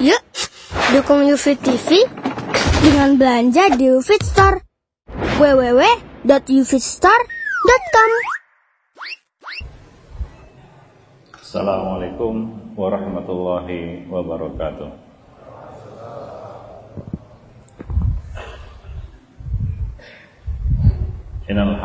Yuk, dukung UFIT TV dengan belanja di UFIT Store. www.ufitstore.com Assalamualaikum warahmatullahi wabarakatuh. Innal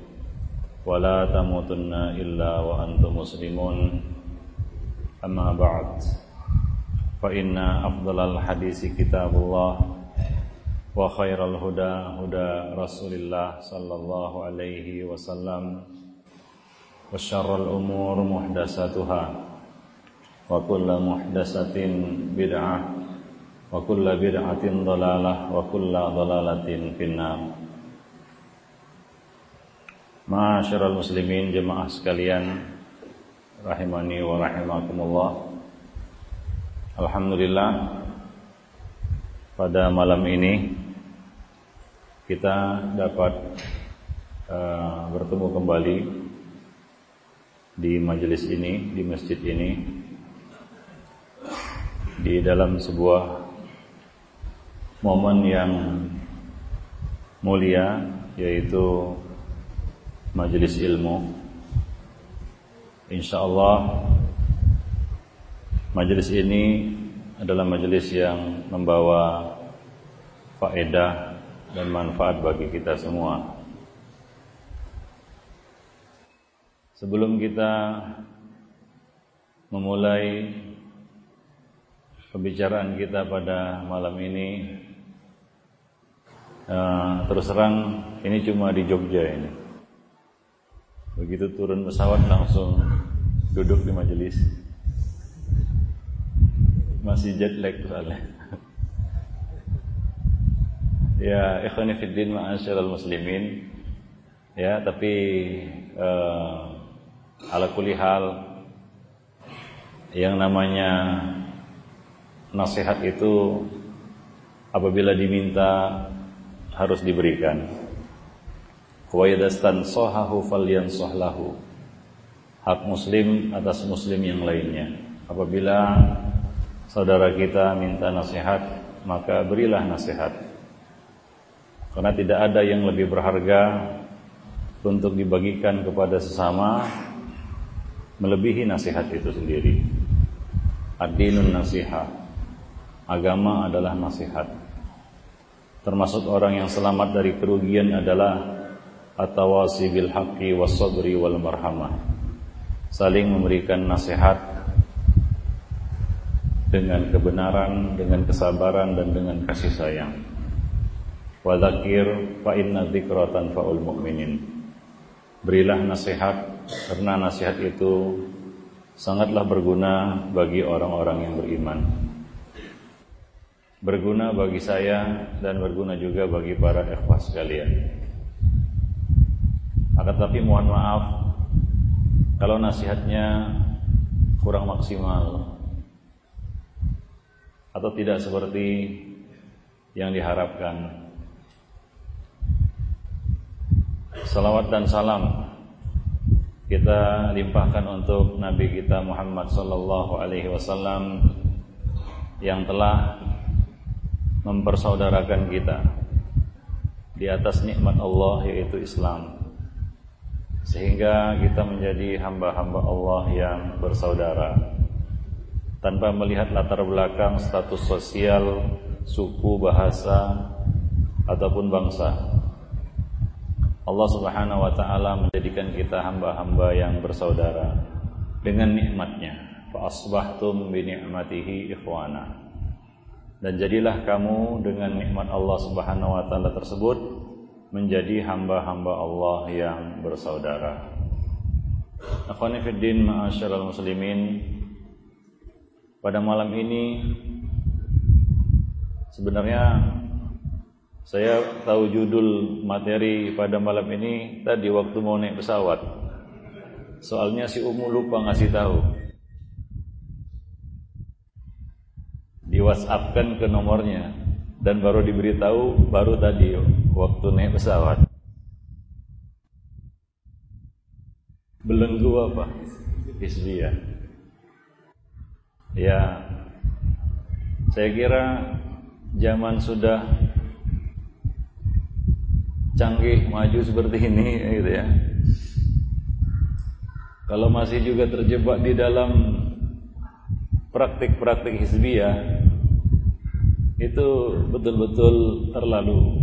tuqatih wa la tamutunna illa wa antum muslimun amma ba'd fa inna afdalal hadisi kitabullah wa khairal huda huda Rasulillah sallallahu alaihi wasallam wa syarrul umur muhdatsatuha wa kullu muhdatsatin bid'ah wa kullu bid'atin Ma'asyiral muslimin jemaah sekalian rahimani wa rahimakumullah. Alhamdulillah pada malam ini kita dapat uh, bertemu kembali di majelis ini, di masjid ini, di dalam sebuah momen yang mulia, yaitu majelis ilmu. Insya Allah majelis ini adalah majelis yang membawa faedah dan manfaat bagi kita semua. Sebelum kita memulai pembicaraan kita pada malam ini, uh, terus terang ini cuma di Jogja ini. Begitu turun pesawat langsung duduk di majelis. Masih jet lag soalnya. ya, ikhwani fiddin ma'asyiral muslimin. Ya, tapi uh, ala kulli hal yang namanya nasihat itu apabila diminta harus diberikan. Wa yadastan sohahu falyansahlahu. Hak muslim atas muslim yang lainnya. Apabila saudara kita minta nasihat, maka berilah nasihat. Karena tidak ada yang lebih berharga untuk dibagikan kepada sesama melebihi nasihat itu sendiri. Ad-dinun nasihat. Agama adalah nasihat. Termasuk orang yang selamat dari kerugian adalah at-tawasi bil haqqi was sabri wal marhamah. Saling memberikan nasihat dengan kebenaran, dengan kesabaran dan dengan kasih sayang. Wa dzakir fa inna dzikra tanfa'ul mu'minin. Berilah nasihat karena nasihat itu sangatlah berguna bagi orang-orang yang beriman. Berguna bagi saya dan berguna juga bagi para ikhwah sekalian. Akan tapi mohon maaf kalau nasihatnya kurang maksimal atau tidak seperti yang diharapkan. Salawat dan salam kita limpahkan untuk Nabi kita Muhammad sallallahu alaihi wasallam yang telah mempersaudarakan kita di atas nikmat Allah yaitu Islam. Sehingga kita menjadi hamba-hamba Allah yang bersaudara tanpa melihat latar belakang status sosial, suku, bahasa ataupun bangsa. Allah Subhanahu wa taala menjadikan kita hamba-hamba yang bersaudara dengan nikmatnya. Fa asbahtum bi ni'matihi ikhwana. Dan jadilah kamu dengan nikmat Allah Subhanahu wa taala tersebut menjadi hamba-hamba Allah yang bersaudara. Akhwani fiddin ma'asyiral muslimin. Pada malam ini sebenarnya saya tahu judul materi pada malam ini tadi waktu mau naik pesawat. Soalnya si Umu lupa ngasih tahu. Di WhatsApp kan ke nomornya dan baru diberitahu baru tadi waktu naik pesawat. belenggu apa? Hizbiyah. Ya, saya kira zaman sudah canggih maju seperti ini gitu ya. Kalau masih juga terjebak di dalam praktik-praktik hizbiyah itu betul-betul terlalu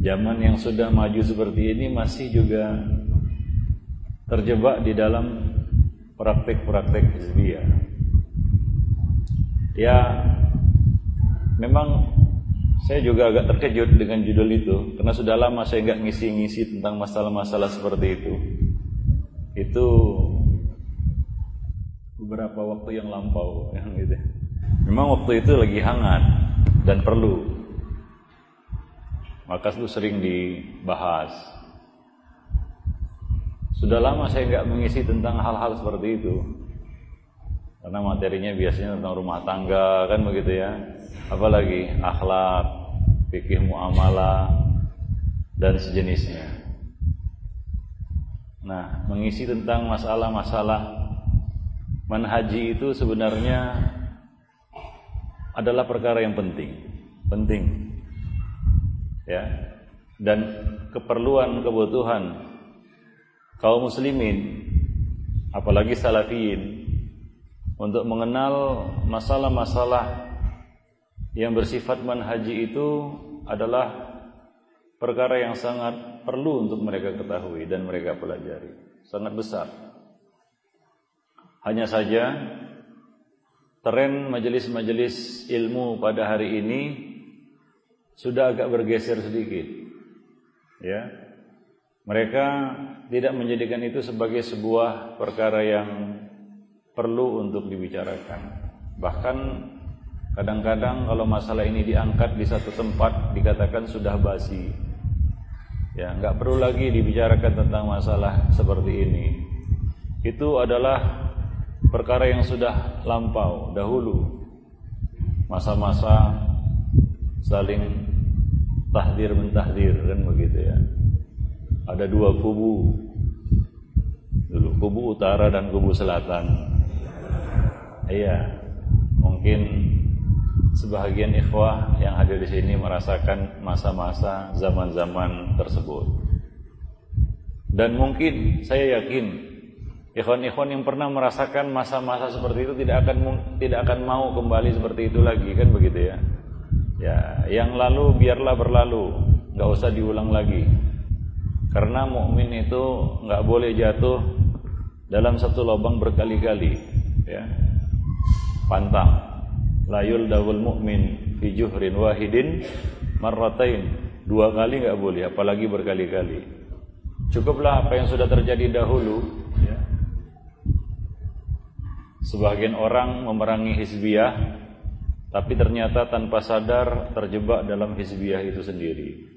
zaman yang sudah maju seperti ini masih juga terjebak di dalam praktek-praktek hizbiyah. Ya, memang saya juga agak terkejut dengan judul itu karena sudah lama saya nggak ngisi-ngisi tentang masalah-masalah seperti itu. Itu beberapa waktu yang lampau yang gitu. Memang waktu itu lagi hangat dan perlu maka itu sering dibahas. Sudah lama saya nggak mengisi tentang hal-hal seperti itu. Karena materinya biasanya tentang rumah tangga kan begitu ya. Apalagi akhlak, fikih muamalah dan sejenisnya. Nah, mengisi tentang masalah-masalah manhaji itu sebenarnya adalah perkara yang penting. Penting ya. Dan keperluan kebutuhan kaum muslimin apalagi salafiyin untuk mengenal masalah-masalah yang bersifat manhaji itu adalah perkara yang sangat perlu untuk mereka ketahui dan mereka pelajari. Sangat besar. Hanya saja tren majelis-majelis ilmu pada hari ini sudah agak bergeser sedikit. Ya. Mereka tidak menjadikan itu sebagai sebuah perkara yang perlu untuk dibicarakan. Bahkan kadang-kadang kalau masalah ini diangkat di satu tempat dikatakan sudah basi. Ya, nggak perlu lagi dibicarakan tentang masalah seperti ini. Itu adalah perkara yang sudah lampau dahulu. Masa-masa saling tahdir mentahdir kan begitu ya. Ada dua kubu dulu, kubu utara dan kubu selatan. Iya, mungkin sebahagian ikhwah yang hadir di sini merasakan masa-masa zaman-zaman tersebut. Dan mungkin saya yakin ikhwan-ikhwan yang pernah merasakan masa-masa seperti itu tidak akan tidak akan mau kembali seperti itu lagi kan begitu ya. Ya, yang lalu biarlah berlalu, nggak usah diulang lagi. Karena mukmin itu nggak boleh jatuh dalam satu lubang berkali-kali, ya. Pantang. Layul dawul mukmin fi juhrin wahidin marratain. Dua kali nggak boleh, apalagi berkali-kali. Cukuplah apa yang sudah terjadi dahulu, ya. Sebagian orang memerangi hizbiyah tapi ternyata tanpa sadar terjebak dalam hizbiyah itu sendiri.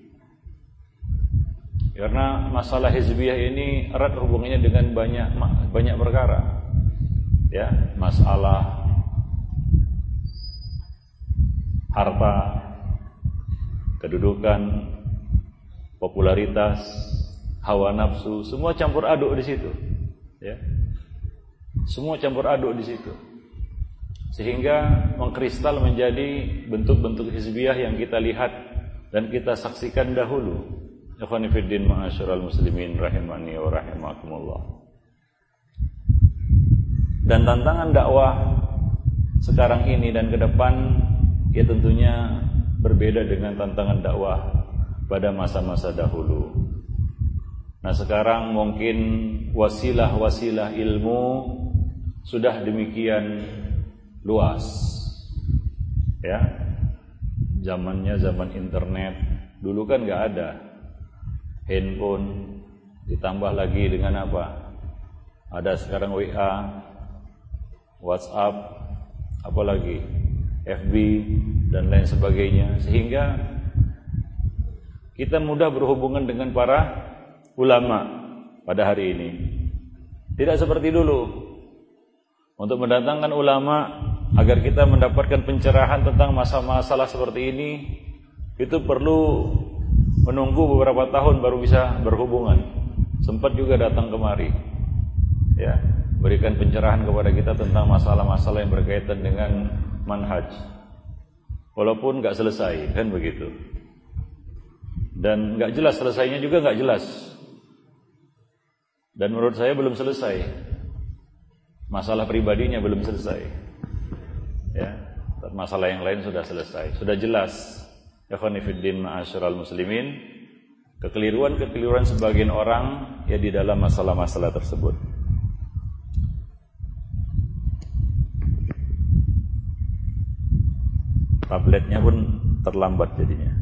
Karena masalah hizbiyah ini erat hubungannya dengan banyak banyak perkara. Ya, masalah harta, kedudukan, popularitas, hawa nafsu, semua campur aduk di situ. Ya. Semua campur aduk di situ sehingga mengkristal menjadi bentuk-bentuk hizbiyah yang kita lihat dan kita saksikan dahulu. Ikhwani fiddin ma'asyiral muslimin rahimani wa rahimakumullah. Dan tantangan dakwah sekarang ini dan ke depan ya tentunya berbeda dengan tantangan dakwah pada masa-masa dahulu. Nah, sekarang mungkin wasilah-wasilah ilmu sudah demikian luas. Ya. Zamannya zaman internet. Dulu kan nggak ada. handphone, ditambah lagi dengan apa? Ada sekarang WA, WhatsApp, apalagi FB dan lain sebagainya sehingga kita mudah berhubungan dengan para ulama pada hari ini. Tidak seperti dulu. Untuk mendatangkan ulama agar kita mendapatkan pencerahan tentang masalah-masalah seperti ini itu perlu menunggu beberapa tahun baru bisa berhubungan. Sempat juga datang kemari. Ya, berikan pencerahan kepada kita tentang masalah-masalah yang berkaitan dengan manhaj. Walaupun nggak selesai, kan begitu. Dan nggak jelas selesainya juga nggak jelas. Dan menurut saya belum selesai. Masalah pribadinya belum selesai. Ya, masalah yang lain sudah selesai, sudah jelas. Ikhwanifiddin ma'asyiral muslimin, kekeliruan-kekeliruan sebagian orang ya di dalam masalah-masalah tersebut. Tabletnya pun terlambat jadinya.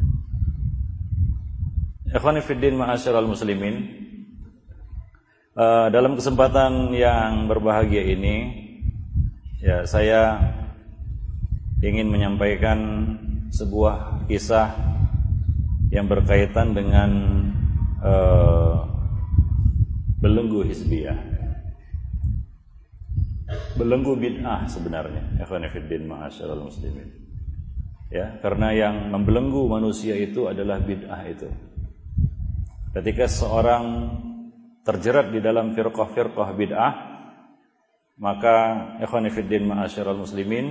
Ikhwanifiddin ma'asyiral muslimin, Uh, dalam kesempatan yang berbahagia ini, ya saya ingin menyampaikan sebuah kisah yang berkaitan dengan uh, belenggu hizbiyah. Belenggu bid'ah sebenarnya, ikhwan fillah muslimin. Ya, karena yang membelenggu manusia itu adalah bid'ah itu. Ketika seorang terjerat di dalam firqah-firqah bid'ah maka ikhwan fillah muslimin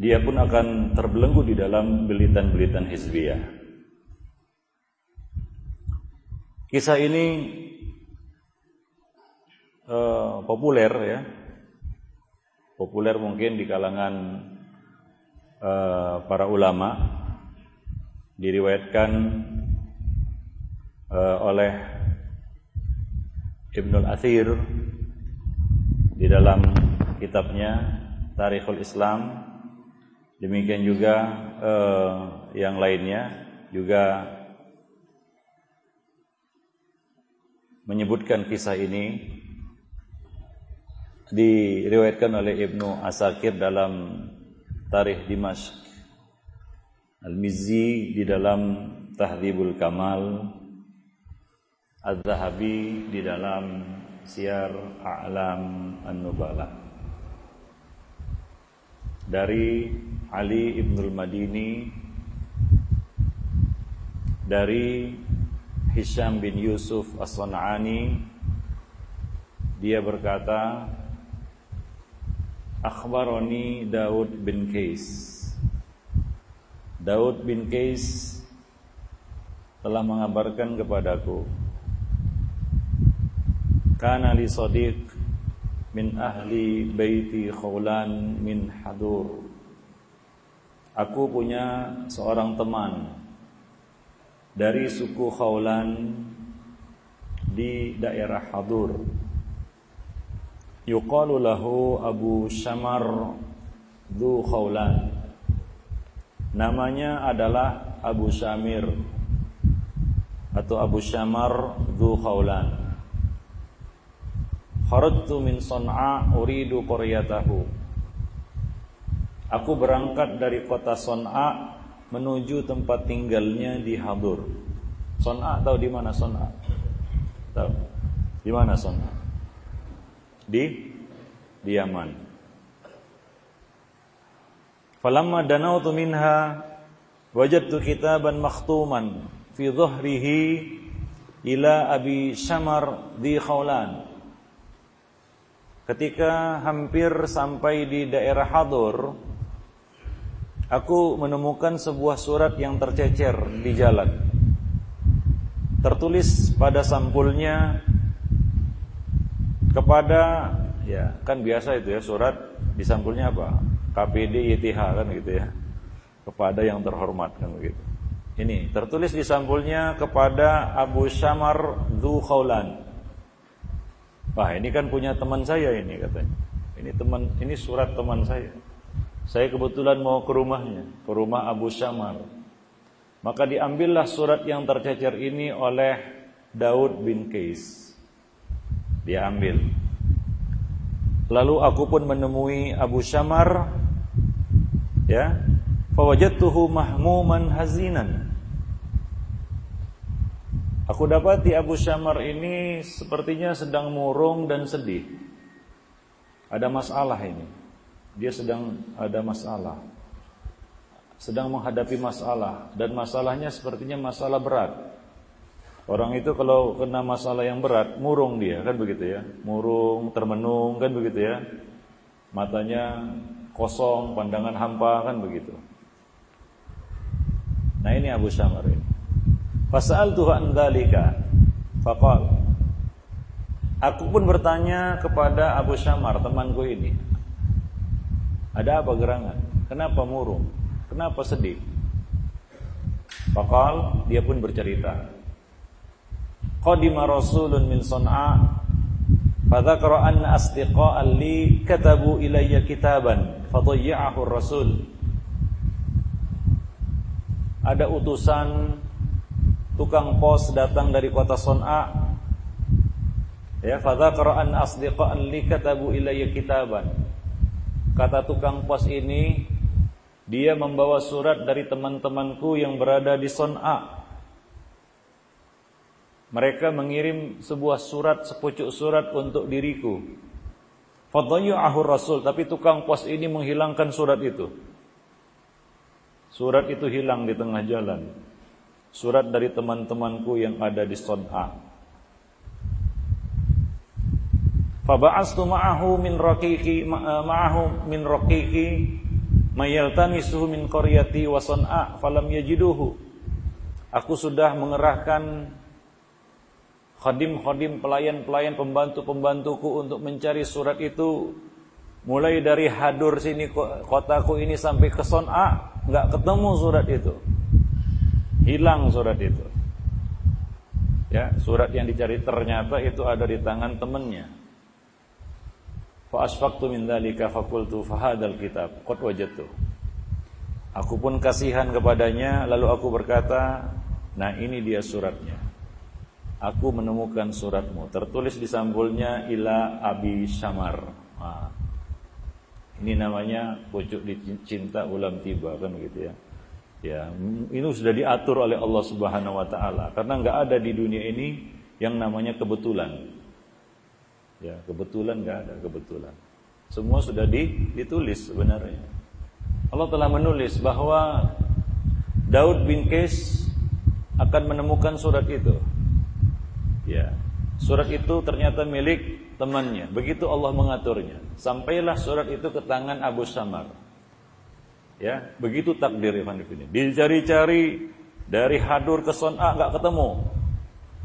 dia pun akan terbelenggu di dalam belitan-belitan hizbiyah. Kisah ini uh, populer ya. Populer mungkin di kalangan uh, para ulama diriwayatkan uh, oleh Ibnul Athir di dalam kitabnya Tarikhul Islam demikian juga uh, yang lainnya juga menyebutkan kisah ini diriwayatkan oleh Ibnu Asakir dalam Tarikh Dimashq. Al-Mizzi di dalam Tahdhibul Kamal. Az-Zahabi di dalam Syiar A'lam An-Nubala dari Ali Ibnul Madini dari Hisham bin Yusuf As-San'ani dia berkata Akhbaroni Daud bin Qais Daud bin Qais telah mengabarkan kepadaku Kana li sadiq min ahli baiti Khawlan min Hadur. Aku punya seorang teman dari suku Khawlan di daerah Hadur. Yuqalu lahu Abu Syamar Du Khawlan. Namanya adalah Abu Syamir atau Abu Syamar Du Khawlan. Kharajtu min Son'a uridu qaryatahu. Aku berangkat dari kota Son'a menuju tempat tinggalnya di Hadur. Son'a tahu di mana Son'a? Tahu. Di mana Son'a? Di di Yaman. Falamma danautu minha wajadtu kitaban makhtuman fi dhahrihi ila Abi Syamar di Khawlan. Ketika hampir sampai di daerah Hadur, aku menemukan sebuah surat yang tercecer di jalan. Tertulis pada sampulnya kepada ya kan biasa itu ya surat di sampulnya apa? KPD YTH kan gitu ya. Kepada yang terhormat kan begitu. Ini tertulis di sampulnya kepada Abu Syamar Dhu Khawlan Wah ini kan punya teman saya ini katanya. Ini teman, ini surat teman saya. Saya kebetulan mau ke rumahnya, ke rumah Abu Syamar. Maka diambillah surat yang tercecer ini oleh Daud bin Qais. Dia ambil. Lalu aku pun menemui Abu Syamar ya, fawajadtuhu mahmuman hazinan. Aku dapati Abu Syamar ini sepertinya sedang murung dan sedih. Ada masalah ini. Dia sedang ada masalah sedang menghadapi masalah dan masalahnya sepertinya masalah berat. Orang itu kalau kena masalah yang berat, murung dia kan begitu ya. Murung, termenung kan begitu ya. Matanya kosong, pandangan hampa kan begitu. Nah ini Abu Syamar ini. Fasal Tuhan dalika. Fakal. Aku pun bertanya kepada Abu Syamar temanku ini. Ada apa gerangan? Kenapa murung? Kenapa sedih? Fakal dia pun bercerita. Qadima Rasulun min Son'a Fadzakara anna asdiqa'an li katabu ilayya kitaban fadayya'ahu Rasul. Ada utusan tukang pos datang dari kota Son'a. Ya, fadzakara anna asdiqa'an li katabu ilayya kitaban. Kata tukang pos ini dia membawa surat dari teman-temanku yang berada di Son'a. Mereka mengirim sebuah surat, sepucuk surat untuk diriku. ahur Rasul, tapi tukang pos ini menghilangkan surat itu. Surat itu hilang di tengah jalan. Surat dari teman-temanku yang ada di Son'a. Faba'astu ma'ahu min raqiqi ma'ahu min raqiqi mayaltamisuhu min qaryati wa san'a falam yajiduhu. Aku sudah mengerahkan khadim-khadim pelayan-pelayan pembantu-pembantuku untuk mencari surat itu. Mulai dari hadur sini kotaku ini sampai ke Son'a nggak ketemu surat itu hilang surat itu ya surat yang dicari ternyata itu ada di tangan temannya Fa asfaqtu min dzalika faqultu fahadal kitab qad wajadtu. Aku pun kasihan kepadanya lalu aku berkata, "Nah, ini dia suratnya." Aku menemukan suratmu tertulis di sampulnya ila Abi Syamar. Nah, ini namanya pucuk cinta ulam tiba kan gitu ya. Ya, ini sudah diatur oleh Allah Subhanahu wa taala karena nggak ada di dunia ini yang namanya kebetulan. Ya, kebetulan nggak ada kebetulan. Semua sudah ditulis sebenarnya. Allah telah menulis bahwa Daud bin Qais akan menemukan surat itu. Ya. Surat itu ternyata milik temannya. Begitu Allah mengaturnya. Sampailah surat itu ke tangan Abu Samar. Ya, begitu takdir Ivan ini. Dicari-cari dari Hadur ke Son'a nggak ketemu.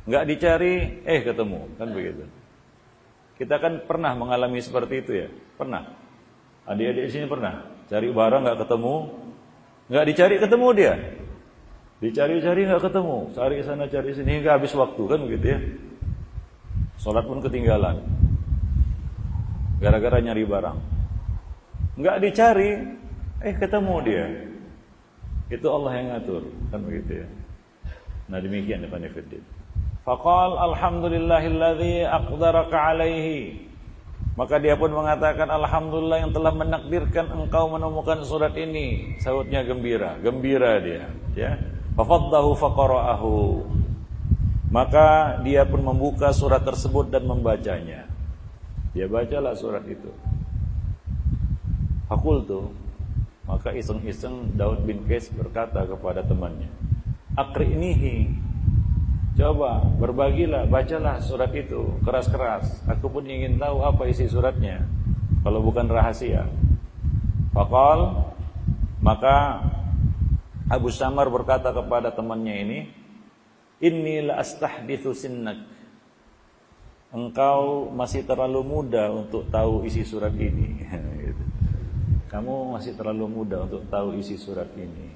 Nggak dicari, eh ketemu, kan begitu. Kita kan pernah mengalami seperti itu ya, pernah. Adik-adik di sini pernah cari barang nggak ketemu, nggak dicari ketemu dia, dicari-cari nggak ketemu, cari sana cari sini hingga habis waktu kan begitu ya. Sholat pun ketinggalan, gara-gara nyari barang, nggak dicari, eh ketemu dia. Itu Allah yang ngatur kan begitu ya. Nah demikian ya Pak Faqal alhamdulillahilladzi aqdaraka alaihi. Maka dia pun mengatakan alhamdulillah yang telah menakdirkan engkau menemukan surat ini. Sautnya gembira, gembira dia, ya. Fafaddahu faqara'ahu. Maka dia pun membuka surat tersebut dan membacanya. Dia bacalah surat itu. Fakultu maka iseng-iseng Daud bin Qais berkata kepada temannya, "Aqri'nihi Coba berbagilah, bacalah surat itu keras-keras. Aku pun ingin tahu apa isi suratnya. Kalau bukan rahasia. Fakal maka Abu Samar berkata kepada temannya ini, Inilah astahdithu sinnak. Engkau masih terlalu muda untuk tahu isi surat ini. Kamu masih terlalu muda untuk tahu isi surat ini.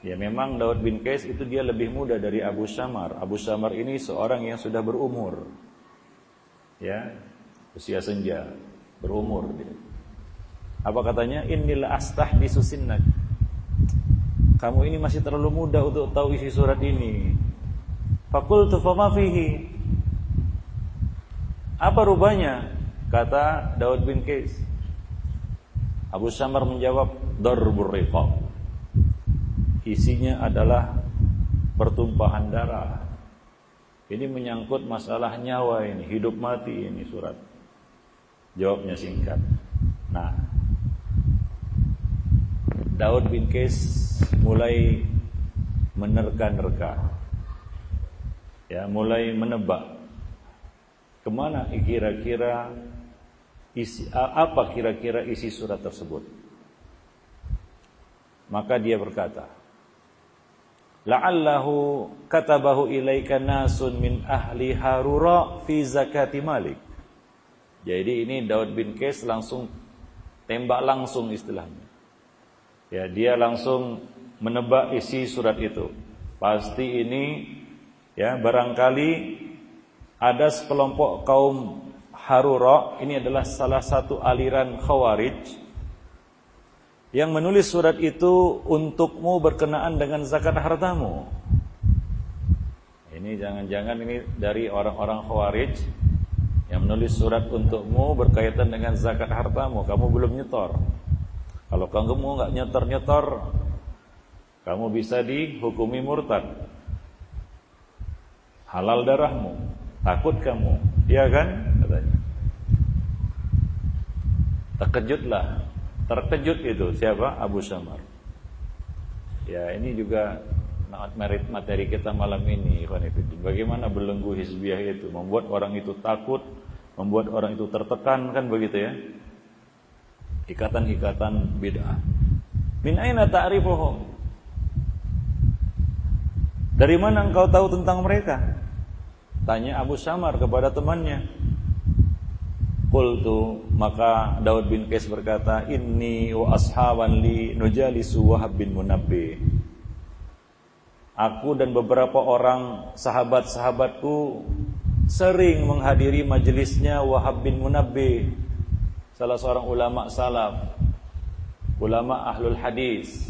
Ya memang Daud bin Qais itu dia lebih muda dari Abu Syamar. Abu Syamar ini seorang yang sudah berumur. Ya, usia senja, berumur dia. Apa katanya? Inilah astah bisusinnak. Kamu ini masih terlalu muda untuk tahu isi surat ini. Fakultu fama fihi. Apa rubahnya? Kata Daud bin Qais. Abu Samar menjawab, Darbur riqab. Isinya adalah pertumpahan darah. Ini menyangkut masalah nyawa ini, hidup mati ini surat. Jawabnya singkat. Nah, Daud bin Qais mulai menerka-nerka. Ya, mulai menebak ke mana kira-kira isi apa kira-kira isi surat tersebut. Maka dia berkata, La'allahu katabahu ilaika nasun min ahli Harura fi zakati Malik. Jadi ini Daud bin Qais langsung tembak langsung istilahnya. Ya, dia langsung menebak isi surat itu. Pasti ini ya barangkali ada sekelompok kaum Harura, ini adalah salah satu aliran Khawarij yang menulis surat itu untukmu berkenaan dengan zakat hartamu. Ini jangan-jangan ini dari orang-orang Khawarij yang menulis surat untukmu berkaitan dengan zakat hartamu, kamu belum nyetor. Kalau kamu nggak nyetor-nyetor, kamu bisa dihukumi murtad. Halal darahmu, takut kamu, iya kan? Katanya. Terkejutlah, terkejut itu siapa? Abu Samar. Ya ini juga merit materi kita malam ini, Bagaimana belenggu hizbiyah itu, membuat orang itu takut, membuat orang itu tertekan, kan begitu ya? ikatan-ikatan bid'ah. Min aina ta'rifuhum? Dari mana engkau tahu tentang mereka? Tanya Abu Samar kepada temannya. Qultu maka Daud bin Qais berkata, "Inni wa ashaban li nujalisu Wahab bin Munabbi." Aku dan beberapa orang sahabat-sahabatku sering menghadiri majelisnya Wahab bin Munabbi salah seorang ulama salaf, ulama ahlul hadis,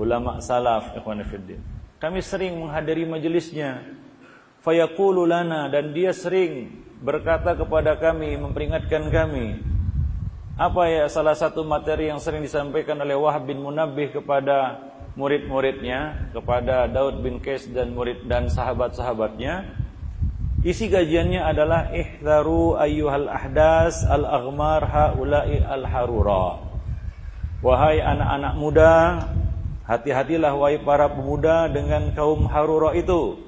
ulama salaf ikhwan fillah. Kami sering menghadiri majelisnya. Fayaqulu lana dan dia sering berkata kepada kami, memperingatkan kami. Apa ya salah satu materi yang sering disampaikan oleh Wahab bin Munabbih kepada murid-muridnya, kepada Daud bin Qais dan murid dan sahabat-sahabatnya? Isi kajiannya adalah ihdaru ayyuhal ahdas al-aghmar haula'i al-harura. Wahai anak-anak muda, hati-hatilah wahai para pemuda dengan kaum harura itu.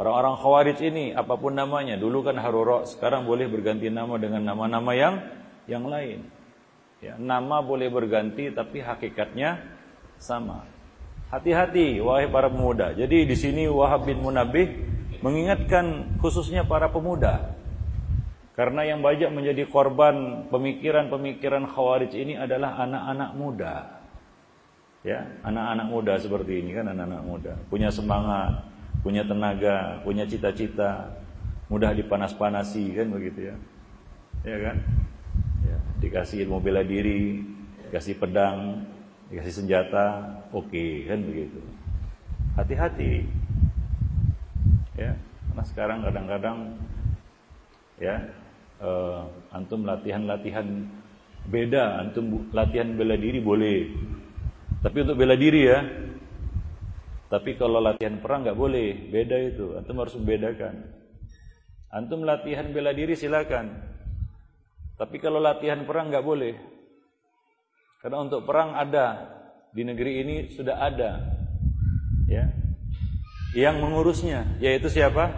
Orang-orang khawarij ini apa pun namanya, dulu kan harura, sekarang boleh berganti nama dengan nama-nama yang yang lain. Ya, nama boleh berganti tapi hakikatnya sama. Hati-hati wahai para pemuda. Jadi di sini Wahab bin Munabih mengingatkan khususnya para pemuda karena yang banyak menjadi korban pemikiran-pemikiran khawarij ini adalah anak-anak muda ya anak-anak muda seperti ini kan anak-anak muda punya semangat punya tenaga punya cita-cita mudah dipanas-panasi kan begitu ya? Ya kan? Ya, dikasih ilmu bela diri dikasih pedang dikasih senjata oke okay, kan begitu. Hati-hati. Ya karena sekarang kadang-kadang ya uh, antum latihan-latihan beda antum latihan bela diri boleh. Tapi untuk bela diri ya tapi kalau latihan perang nggak boleh beda itu. Antum harus membedakan. Antum latihan bela diri silakan. Tapi kalau latihan perang nggak boleh. Karena untuk perang ada. Di negeri ini sudah ada. Ya. Yang mengurusnya yaitu siapa?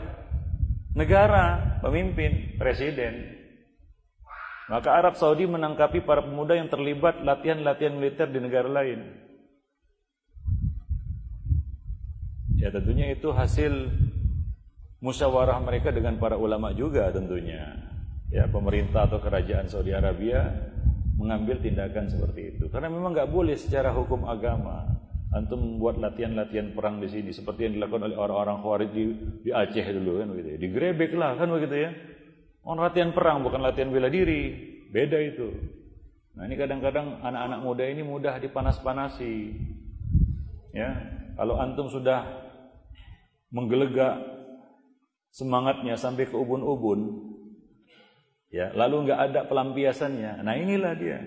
Negara, pemimpin, presiden. Maka Arab Saudi menangkapi para pemuda yang terlibat latihan-latihan militer di negara lain. Ya tentunya itu hasil musyawarah mereka dengan para ulama juga tentunya. Ya pemerintah atau kerajaan Saudi Arabia mengambil tindakan seperti itu. Karena memang nggak boleh secara hukum agama antum buat latihan-latihan perang di sini seperti yang dilakukan oleh orang-orang Khawarij di, di Aceh dulu kan begitu ya. Digrebek lah kan begitu ya. Oh latihan perang bukan latihan bela diri. Beda itu. Nah ini kadang-kadang anak-anak muda ini mudah dipanas-panasi. Ya, kalau antum sudah menggelegak semangatnya sampai ke ubun-ubun, ya, lalu nggak ada pelampiasannya. Nah, inilah dia.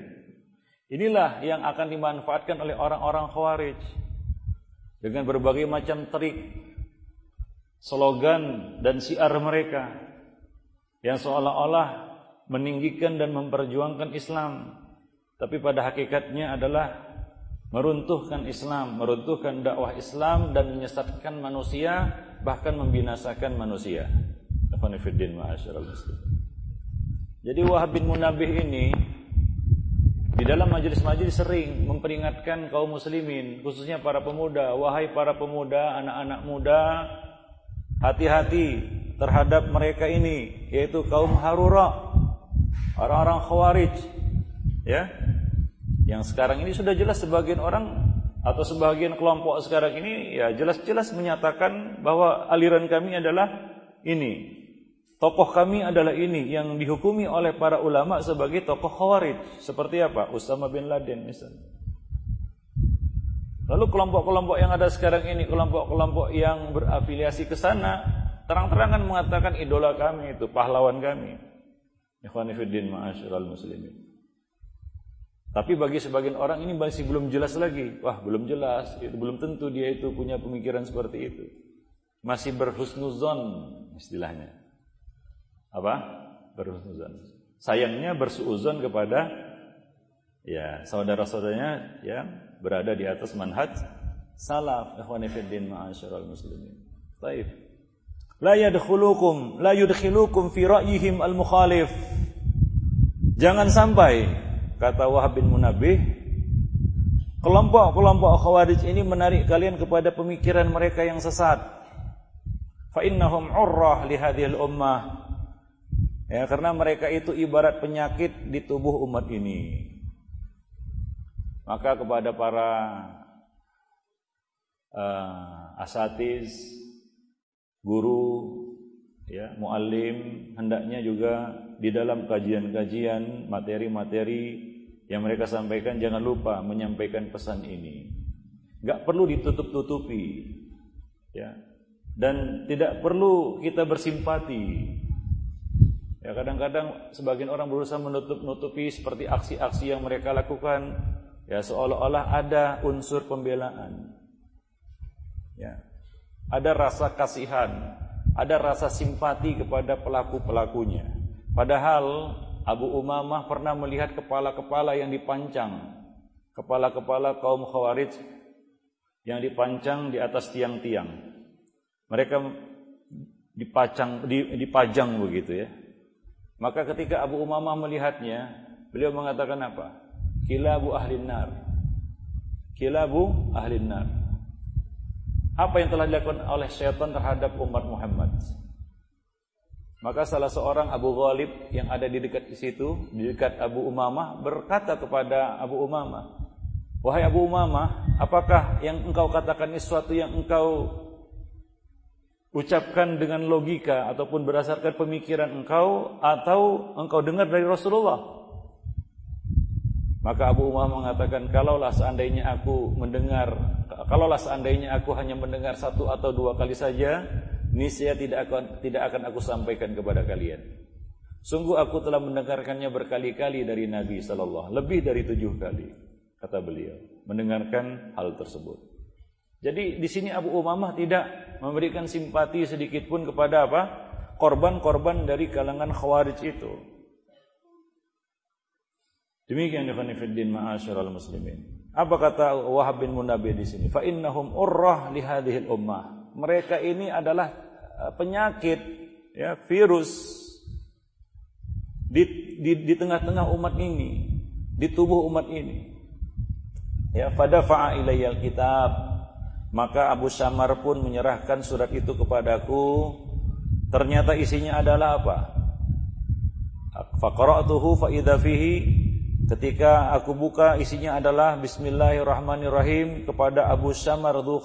Inilah yang akan dimanfaatkan oleh orang-orang Khawarij dengan berbagai macam trik, slogan dan siar mereka yang seolah-olah meninggikan dan memperjuangkan Islam, tapi pada hakikatnya adalah meruntuhkan Islam, meruntuhkan dakwah Islam dan menyesatkan manusia, bahkan membinasakan manusia. Jadi Wahab bin Munabih ini di dalam majelis-majelis sering memperingatkan kaum muslimin, khususnya para pemuda, wahai para pemuda, anak-anak muda, hati-hati terhadap mereka ini, yaitu kaum Harura, orang-orang Khawarij, ya. Yang sekarang ini sudah jelas sebagian orang atau sebagian kelompok sekarang ini ya jelas-jelas menyatakan bahwa aliran kami adalah ini. Tokoh kami adalah ini yang dihukumi oleh para ulama sebagai tokoh khawarij. Seperti apa? Usama bin Laden misalnya. Lalu kelompok-kelompok yang ada sekarang ini, kelompok-kelompok yang berafiliasi ke sana, terang-terangan mengatakan idola kami itu, pahlawan kami. Ikhwanifiddin ma'asyiral muslimin. Tapi bagi sebagian orang ini masih belum jelas lagi. Wah, belum jelas. Itu belum tentu dia itu punya pemikiran seperti itu. Masih berhusnuzon istilahnya. Apa? Berhusnuzon. Sayangnya bersuuzon kepada ya saudara-saudaranya yang berada di atas manhaj salaf ikhwani fiddin ma'asyiral muslimin. Baik. La yadkhulukum la yudkhilukum fi ra'yihim al-mukhalif. Jangan sampai kata Wahab bin Munabih kelompok-kelompok khawarij ini menarik kalian kepada pemikiran mereka yang sesat. Fa innahum urrah li hadhil ummah. Ya karena mereka itu ibarat penyakit di tubuh umat ini. Maka kepada para uh, asatiz guru ya muallim hendaknya juga di dalam kajian-kajian materi-materi yang mereka sampaikan jangan lupa menyampaikan pesan ini. Gak perlu ditutup-tutupi. Ya. Dan tidak perlu kita bersimpati. Ya kadang-kadang sebagian orang berusaha menutup-nutupi seperti aksi-aksi yang mereka lakukan ya seolah-olah ada unsur pembelaan. Ya. Ada rasa kasihan, ada rasa simpati kepada pelaku-pelakunya. Padahal Abu Umamah pernah melihat kepala-kepala yang dipancang, kepala-kepala kaum Khawarij yang dipancang di atas tiang-tiang. Mereka dipajang dipajang begitu ya. Maka ketika Abu Umamah melihatnya, beliau mengatakan apa? Kilabu ahlin nar. Kilabu ahlin nar. Apa yang telah dilakukan oleh syaitan terhadap umat Muhammad? Maka salah seorang Abu Ghalib yang ada di dekat di situ, di dekat Abu Umamah berkata kepada Abu Umamah, "Wahai Abu Umamah, apakah yang engkau katakan ini sesuatu yang engkau ucapkan dengan logika ataupun berdasarkan pemikiran engkau atau engkau dengar dari Rasulullah?" Maka Abu Umamah mengatakan, "Kalaulah seandainya aku mendengar, kalaulah seandainya aku hanya mendengar satu atau dua kali saja, niscaya tidak akan tidak akan aku sampaikan kepada kalian. Sungguh aku telah mendengarkannya berkali-kali dari Nabi sallallahu lebih dari tujuh kali kata beliau mendengarkan hal tersebut. Jadi di sini Abu Umamah tidak memberikan simpati sedikit pun kepada apa? korban-korban dari kalangan Khawarij itu. Demikian ikhwan fillah ma'asyiral muslimin. Apa kata Wahab bin Munabih di sini? Fa innahum urrah li hadhil ummah. Mereka ini adalah Eh, penyakit, ya, virus di di di tengah-tengah umat ini, di tubuh umat ini. Ya, pada fa'a kitab. Maka Abu Syamar pun menyerahkan surat itu kepadaku. Ternyata isinya adalah apa? Faqara'tuhu fa fihi Ketika aku buka isinya adalah Bismillahirrahmanirrahim kepada Abu Syamar Dhu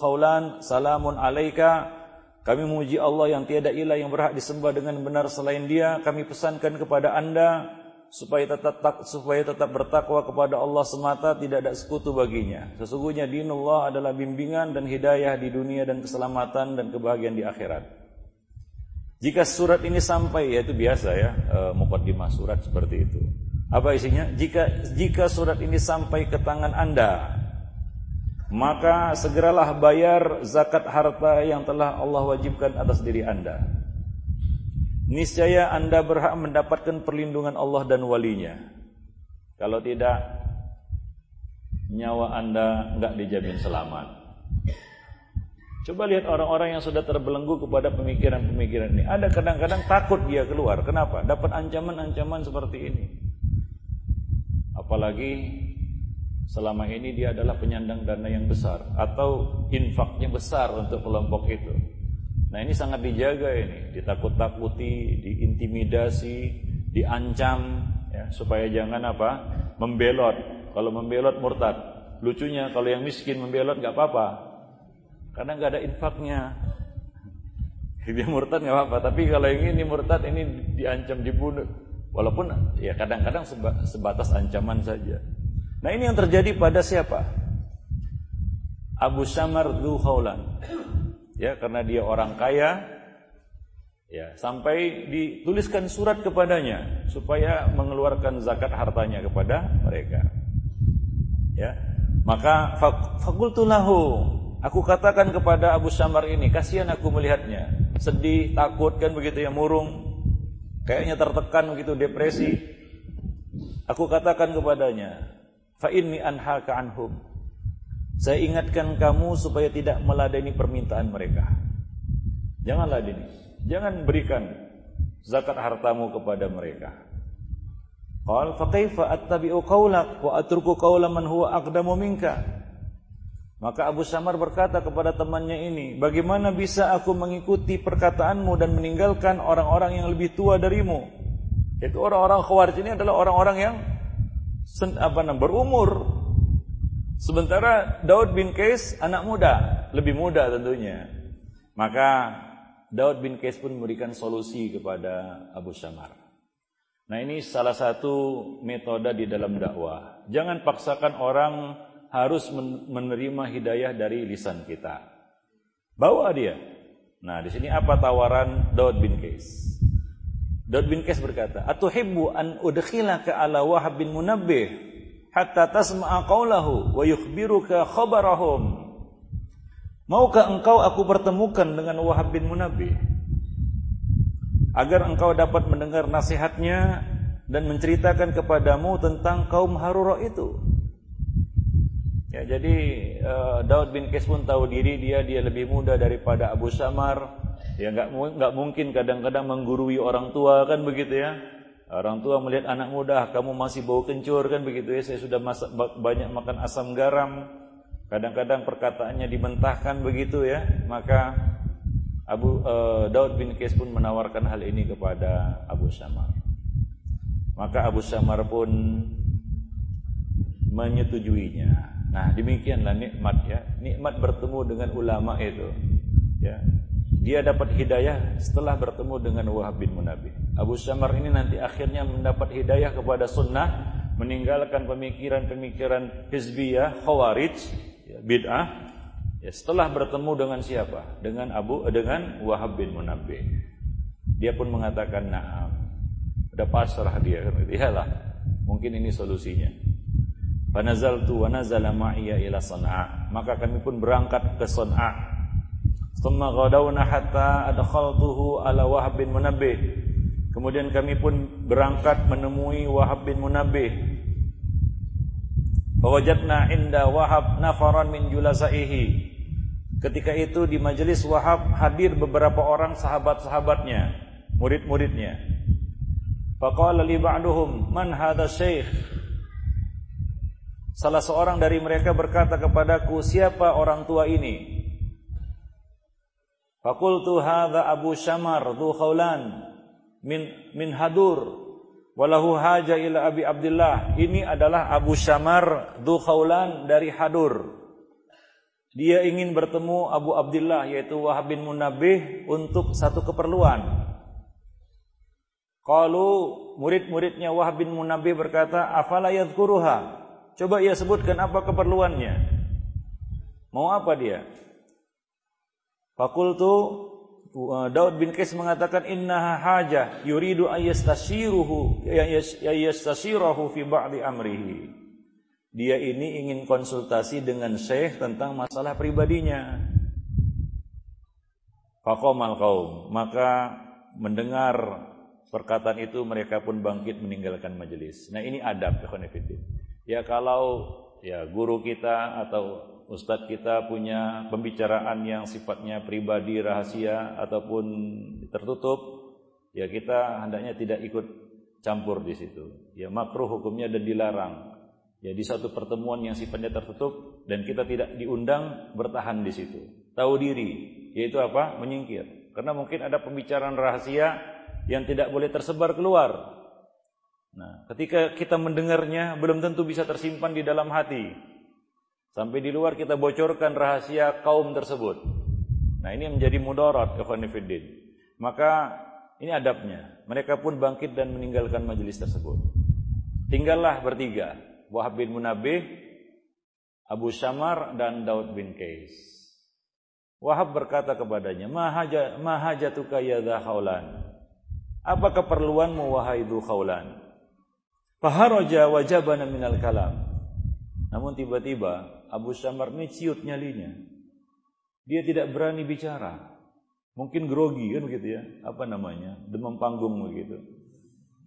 Salamun alaika kami memuji Allah yang tiada ilah yang berhak disembah dengan benar selain dia. Kami pesankan kepada anda supaya tetap supaya tetap bertakwa kepada Allah semata tidak ada sekutu baginya. Sesungguhnya dinullah adalah bimbingan dan hidayah di dunia dan keselamatan dan kebahagiaan di akhirat. Jika surat ini sampai yaitu biasa ya e, mukaddimah surat seperti itu. Apa isinya? Jika jika surat ini sampai ke tangan Anda maka segeralah bayar zakat harta yang telah Allah wajibkan atas diri Anda niscaya Anda berhak mendapatkan perlindungan Allah dan walinya. Kalau tidak, nyawa Anda enggak dijamin selamat. Coba lihat orang-orang yang sudah terbelenggu kepada pemikiran-pemikiran ini. Ada kadang-kadang takut dia keluar. Kenapa? Dapat ancaman-ancaman seperti ini. Apalagi selama ini dia adalah penyandang dana yang besar atau infaknya besar untuk kelompok itu. Nah ini sangat dijaga ini, ditakut-takuti, diintimidasi, diancam, ya, supaya jangan apa, membelot. Kalau membelot murtad. Lucunya kalau yang miskin membelot nggak apa-apa, karena nggak ada infaknya. Dia murtad nggak apa-apa, tapi kalau yang ini murtad ini diancam dibunuh. Walaupun ya kadang-kadang sebatas ancaman saja. Nah ini yang terjadi pada siapa? Abu Samar Khawlan ya karena dia orang kaya ya sampai dituliskan surat kepadanya supaya mengeluarkan zakat hartanya kepada mereka ya maka fakultu lahu aku katakan kepada Abu Samar ini kasihan aku melihatnya sedih takut kan begitu ya murung kayaknya tertekan begitu depresi aku katakan kepadanya fa inni anhaka anhum saya ingatkan kamu supaya tidak meladeni permintaan mereka. Jangan ladeni. Jangan berikan zakat hartamu kepada mereka. Qal fa kaifa attabi'u qawlak wa atruku qawla man huwa aqdamu minka? Maka Abu Samar berkata kepada temannya ini, bagaimana bisa aku mengikuti perkataanmu dan meninggalkan orang-orang yang lebih tua darimu? Itu orang-orang Khawarij ini adalah orang-orang yang apa namanya berumur, Sementara Daud bin Qais anak muda, lebih muda tentunya. Maka Daud bin Qais pun memberikan solusi kepada Abu Syamar. Nah ini salah satu metode di dalam dakwah. Jangan paksakan orang harus menerima hidayah dari lisan kita. Bawa dia. Nah di sini apa tawaran Daud bin Qais? Daud bin Qais berkata, "Atuhibbu an udkhilaka ala Wahab bin Munabbih?" hatta tasma'a qawlahu wa yukhbiruka khabarahum. Maukah engkau aku pertemukan dengan Wahab bin Munabbih agar engkau dapat mendengar nasihatnya dan menceritakan kepadamu tentang kaum Harurah itu. Ya, jadi uh, Daud bin Qais pun tahu diri dia dia lebih muda daripada Abu Samar. Ya enggak enggak mungkin kadang-kadang menggurui orang tua kan begitu ya. Orang tua melihat anak muda, kamu masih bau kencur kan begitu ya. Saya sudah masak, banyak makan asam garam. Kadang-kadang perkataannya dimentahkan begitu ya. Maka Abu uh, Daud bin Qais pun menawarkan hal ini kepada Abu Samar. Maka Abu Samar pun menyetujuinya. Nah, demikianlah nikmat ya. Nikmat bertemu dengan ulama itu. Ya. Dia dapat hidayah setelah bertemu dengan Wahab bin Munabih. Abu Syamar ini nanti akhirnya mendapat hidayah kepada sunnah, meninggalkan pemikiran-pemikiran hizbiyah, khawarij, ya, bid'ah. Ya, setelah bertemu dengan siapa? Dengan Abu dengan Wahab bin Munabih. Dia pun mengatakan na'am. Udah pasrah dia. Iyalah, mungkin ini solusinya. Fanazaltu wa nazala ma'iya ila Sana'a. Maka kami pun berangkat ke Sana'a Thumma ghadawna hatta adkhaltuhu ala Wahab bin Munabbih. Kemudian kami pun berangkat menemui Wahab bin Munabbih. Fawajadna inda Wahab nafaran min julasaihi. Ketika itu di majelis Wahab hadir beberapa orang sahabat-sahabatnya, murid-muridnya. Faqala li ba'duhum, "Man hadha syekh?" Salah seorang dari mereka berkata kepadaku, "Siapa orang tua ini?" Fakultu hadza Abu Syamar dhu Khawlan min min Hadur walahu haja ila Abi Abdullah. Ini adalah Abu Syamar dhu Khawlan dari Hadur. Dia ingin bertemu Abu Abdullah yaitu Wahab bin Munabbih untuk satu keperluan. Qalu murid-muridnya Wahab bin Munabbih berkata, "Afala yadhkuruha?" Coba ia sebutkan apa keperluannya. Mau apa dia? Fakultu uh, Daud bin Qais mengatakan innaha haja yuridu ayyastashiruhu ayyastashirahu fi ba'di amrihi. Dia ini ingin konsultasi dengan syekh tentang masalah pribadinya. Faqamal qaum, maka mendengar perkataan itu mereka pun bangkit meninggalkan majelis. Nah ini adab ikhwanifidin. Ya kalau ya guru kita atau ustadz kita punya pembicaraan yang sifatnya pribadi rahasia ataupun tertutup, ya kita hendaknya tidak ikut campur di situ. Ya makruh hukumnya dan dilarang. Ya di satu pertemuan yang sifatnya tertutup dan kita tidak diundang bertahan di situ. Tahu diri, yaitu apa? Menyingkir. Karena mungkin ada pembicaraan rahasia yang tidak boleh tersebar keluar. Nah, ketika kita mendengarnya belum tentu bisa tersimpan di dalam hati. Sampai di luar kita bocorkan rahasia kaum tersebut. Nah, ini menjadi mudarat ikhwan Maka ini adabnya. Mereka pun bangkit dan meninggalkan majelis tersebut. Tinggallah bertiga, Wahab bin Munabih, Abu Syamar dan Daud bin Qais. Wahab berkata kepadanya, "Mahajatuka ya dhaulan?" Apa keperluanmu wahai Dhu Khawlan? Faharaja wajabana minal kalam. Namun tiba-tiba Abu Syamar ini ciut nyalinya. Dia tidak berani bicara. Mungkin grogi kan begitu ya. Apa namanya? Demam panggung begitu.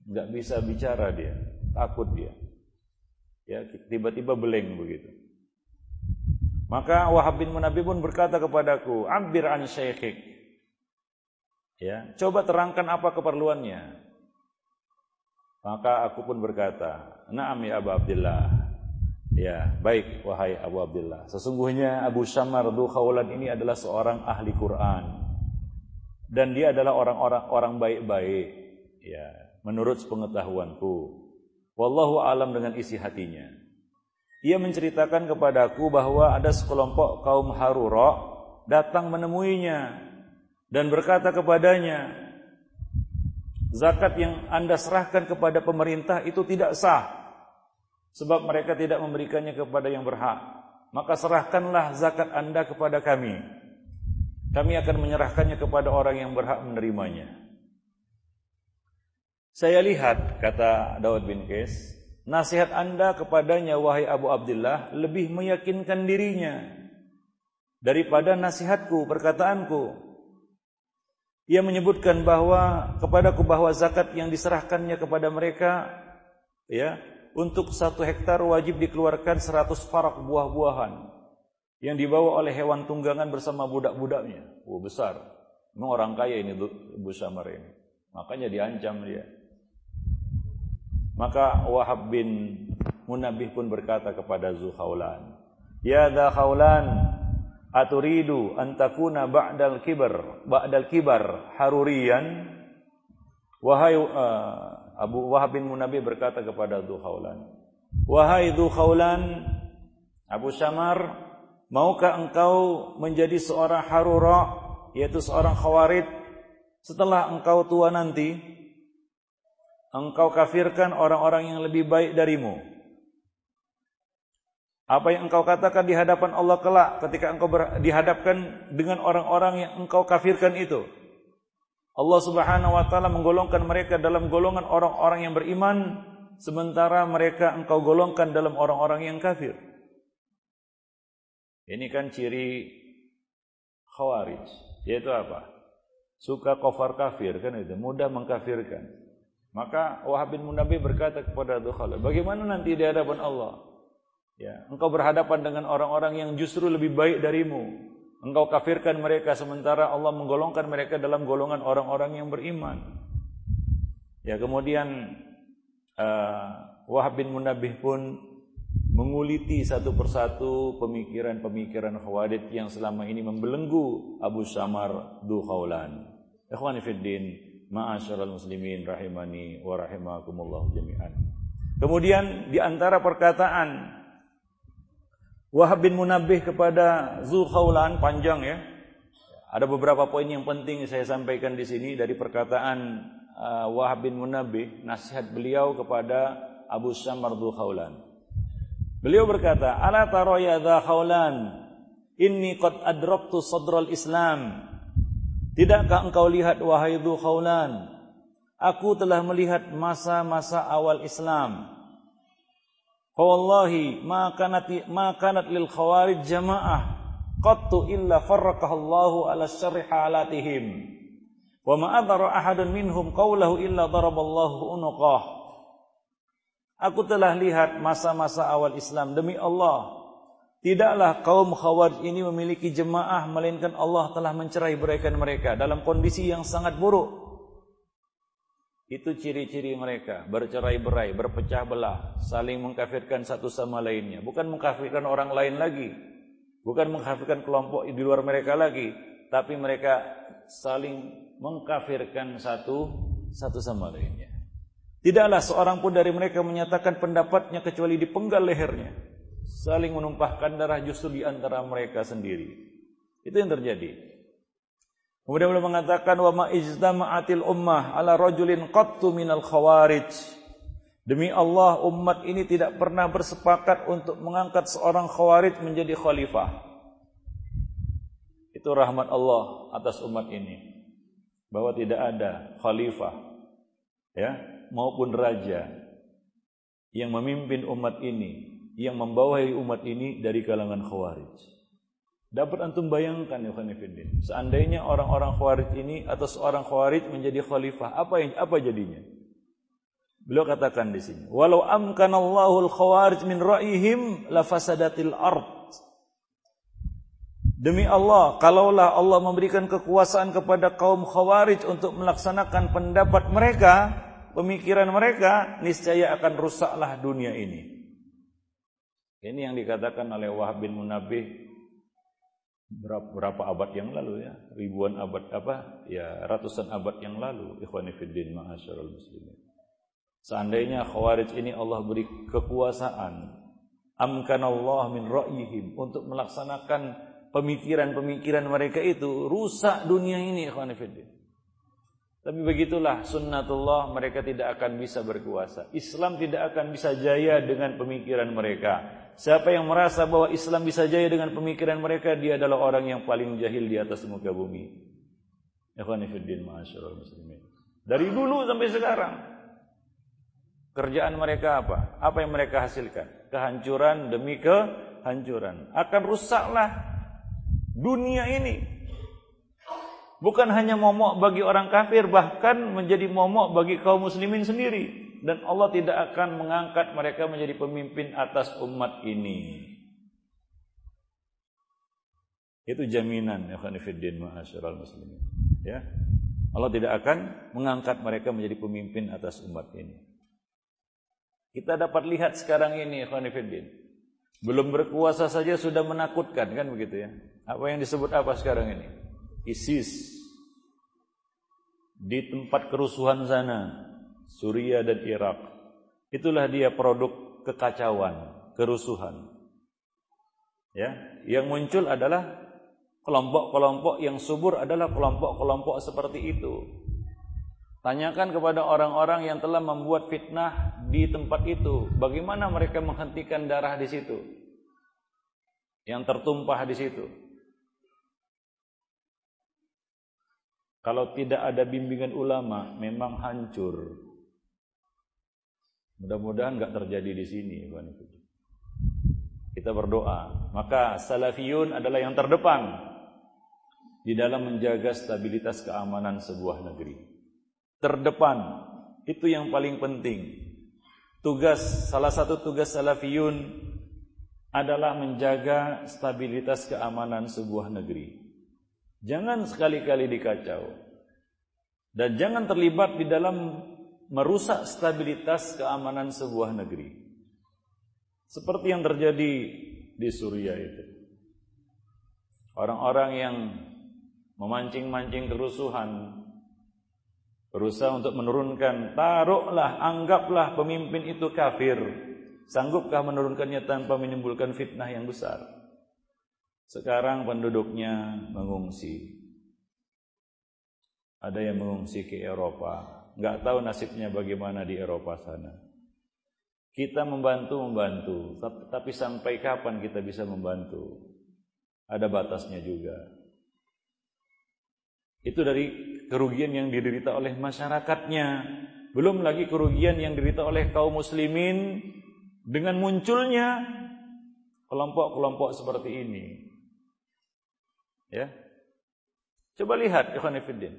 Enggak bisa bicara dia. Takut dia. Ya, tiba-tiba beleng begitu. Maka Wahab bin Munabi pun berkata kepadaku, "Ambir an syekhik." Ya, coba terangkan apa keperluannya. Maka aku pun berkata, "Na'am ya Abu Abdullah." Ya, baik wahai Abu Abdullah. Sesungguhnya Abu Syamar Dhu ini adalah seorang ahli Quran. Dan dia adalah orang-orang orang baik-baik. Ya, menurut pengetahuanku. Wallahu alam dengan isi hatinya. Ia menceritakan kepadaku bahwa ada sekelompok kaum Harura datang menemuinya dan berkata kepadanya, zakat yang Anda serahkan kepada pemerintah itu tidak sah. Sebab mereka tidak memberikannya kepada yang berhak. Maka serahkanlah zakat Anda kepada kami. Kami akan menyerahkannya kepada orang yang berhak menerimanya. Saya lihat, kata Daud bin Qais, nasihat Anda kepadanya, wahai Abu Abdullah, lebih meyakinkan dirinya daripada nasihatku, perkataanku. Ia menyebutkan bahwa kepadaku bahwa zakat yang diserahkannya kepada mereka ya untuk satu hektar wajib dikeluarkan seratus farak buah-buahan yang dibawa oleh hewan tunggangan bersama budak-budaknya. Oh besar. Memang orang kaya ini Ibu Samar ini. Makanya diancam dia. Maka Wahab bin Munabih pun berkata kepada Zuhaulan, "Ya Zuhaulan, aturidu antakuna ba'dal kibar ba'dal kibar harurian? Wahai uh, Abu Wahab bin Munabi berkata kepada Khawlan wahai Khawlan Abu Syamar maukah engkau menjadi seorang harura yaitu seorang khawarid setelah engkau tua nanti? Engkau kafirkan orang-orang yang lebih baik darimu apa yang engkau katakan di hadapan Allah kelak ketika engkau dihadapkan dengan orang-orang yang engkau kafirkan itu. Allah Subhanahu wa taala menggolongkan mereka dalam golongan orang-orang yang beriman sementara mereka engkau golongkan dalam orang-orang yang kafir. Ini kan ciri khawarij, yaitu apa? Suka kafir kafir kan itu, mudah mengkafirkan. Maka Wahab bin Munabi berkata kepada Dukhala, bagaimana nanti di hadapan Allah? Ya, engkau berhadapan dengan orang-orang yang justru lebih baik darimu. Engkau kafirkan mereka sementara Allah menggolongkan mereka dalam golongan orang-orang yang beriman. Ya, kemudian uh, Wahab bin Munabih pun menguliti satu persatu pemikiran-pemikiran Khawarij yang selama ini membelenggu Abu Samar Du Khawlan. Ikhwani fiddin, ma'asyiral muslimin rahimani wa rahimakumullah jami'an. Kemudian di antara perkataan Wahab bin Munabih kepada Zulkhawlan panjang ya. Ada beberapa poin yang penting saya sampaikan di sini dari perkataan uh, Wahab bin Munabbih, nasihat beliau kepada Abu Syamar Khawlan. Beliau berkata, "Ala tara ya Khawlan, inni qad adraktu sadral Islam." Tidakkah engkau lihat wahai Khawlan, aku telah melihat masa-masa awal Islam. Fawallahi ma kanat ma kanat lil khawarij jamaah qattu illa farraqahallahu ala syarri halatihim. Wa ma adara ahadun minhum qawlahu illa daraballahu unuqah. Aku telah lihat masa-masa awal Islam demi Allah Tidaklah kaum Khawarij ini memiliki jemaah melainkan Allah telah mencerai beraikan mereka dalam kondisi yang sangat buruk. Itu ciri-ciri mereka, bercerai-berai, berpecah belah, saling mengkafirkan satu sama lainnya, bukan mengkafirkan orang lain lagi, bukan mengkafirkan kelompok di luar mereka lagi, tapi mereka saling mengkafirkan satu satu sama lainnya. Tidaklah seorang pun dari mereka menyatakan pendapatnya kecuali dipenggal lehernya saling menumpahkan darah justru di antara mereka sendiri. Itu yang terjadi. Kemudian beliau mengatakan wa ma ijtama'atil ummah ala rajulin qattu minal khawarij. Demi Allah umat ini tidak pernah bersepakat untuk mengangkat seorang khawarij menjadi khalifah. Itu rahmat Allah atas umat ini. Bahwa tidak ada khalifah ya maupun raja yang memimpin umat ini yang membawahi umat ini dari kalangan khawarij. Dapat antum bayangkan ya Khanifidin. Seandainya orang-orang khawarij ini atau seorang khawarij menjadi khalifah, apa yang apa jadinya? Beliau katakan di sini, "Walau amkanallahu al-khawarij min ra'ihim la fasadatil ard." Demi Allah, kalaulah Allah memberikan kekuasaan kepada kaum khawarij untuk melaksanakan pendapat mereka, pemikiran mereka, niscaya akan rusaklah dunia ini. Ini yang dikatakan oleh Wahab bin Munabih berapa, berapa abad yang lalu ya, ribuan abad apa? Ya, ratusan abad yang lalu. Ikhwani fiddin muslimin. Seandainya khawarij ini Allah beri kekuasaan, amkanallah min ra'yihim untuk melaksanakan pemikiran-pemikiran mereka itu rusak dunia ini ikhwani. Tapi begitulah sunnatullah mereka tidak akan bisa berkuasa. Islam tidak akan bisa jaya dengan pemikiran mereka. Siapa yang merasa bahwa Islam bisa jaya dengan pemikiran mereka, dia adalah orang yang paling jahil di atas muka bumi. Ikhwanifiddin. Dari dulu sampai sekarang. Kerjaan mereka apa? Apa yang mereka hasilkan? Kehancuran demi kehancuran. Akan rusaklah dunia ini. Bukan hanya momok bagi orang kafir, bahkan menjadi momok bagi kaum muslimin sendiri dan Allah tidak akan mengangkat mereka menjadi pemimpin atas umat ini. Itu jaminan ya khanifiddin ma'asyiral muslimin. Ya. Allah tidak akan mengangkat mereka menjadi pemimpin atas umat ini. Kita dapat lihat sekarang ini ya khanifiddin. Belum berkuasa saja sudah menakutkan kan begitu ya. Apa yang disebut apa sekarang ini? ISIS. Di tempat kerusuhan sana Suria dan Irak. Itulah dia produk kekacauan, kerusuhan. Ya, yang muncul adalah kelompok-kelompok yang subur adalah kelompok-kelompok seperti itu. Tanyakan kepada orang-orang yang telah membuat fitnah di tempat itu, bagaimana mereka menghentikan darah di situ? Yang tertumpah di situ. Kalau tidak ada bimbingan ulama, memang hancur. Mudah-mudahan nggak terjadi di sini, Kita berdoa. Maka salafiyun adalah yang terdepan di dalam menjaga stabilitas keamanan sebuah negeri. Terdepan itu yang paling penting. Tugas salah satu tugas salafiyun adalah menjaga stabilitas keamanan sebuah negeri. Jangan sekali-kali dikacau. Dan jangan terlibat di dalam merusak stabilitas keamanan sebuah negeri. Seperti yang terjadi di Suriah itu. Orang-orang yang memancing-mancing kerusuhan berusaha untuk menurunkan taruhlah anggaplah pemimpin itu kafir sanggupkah menurunkannya tanpa menimbulkan fitnah yang besar sekarang penduduknya mengungsi Ada yang mengungsi ke Eropa. Nggak tahu nasibnya bagaimana di Eropa sana. Kita membantu membantu, tapi sampai kapan kita bisa membantu? Ada batasnya juga. Itu dari kerugian yang diderita oleh masyarakatnya. Belum lagi kerugian yang diderita oleh kaum muslimin dengan munculnya kelompok-kelompok seperti ini. Ya. Coba lihat ikhwan fillah.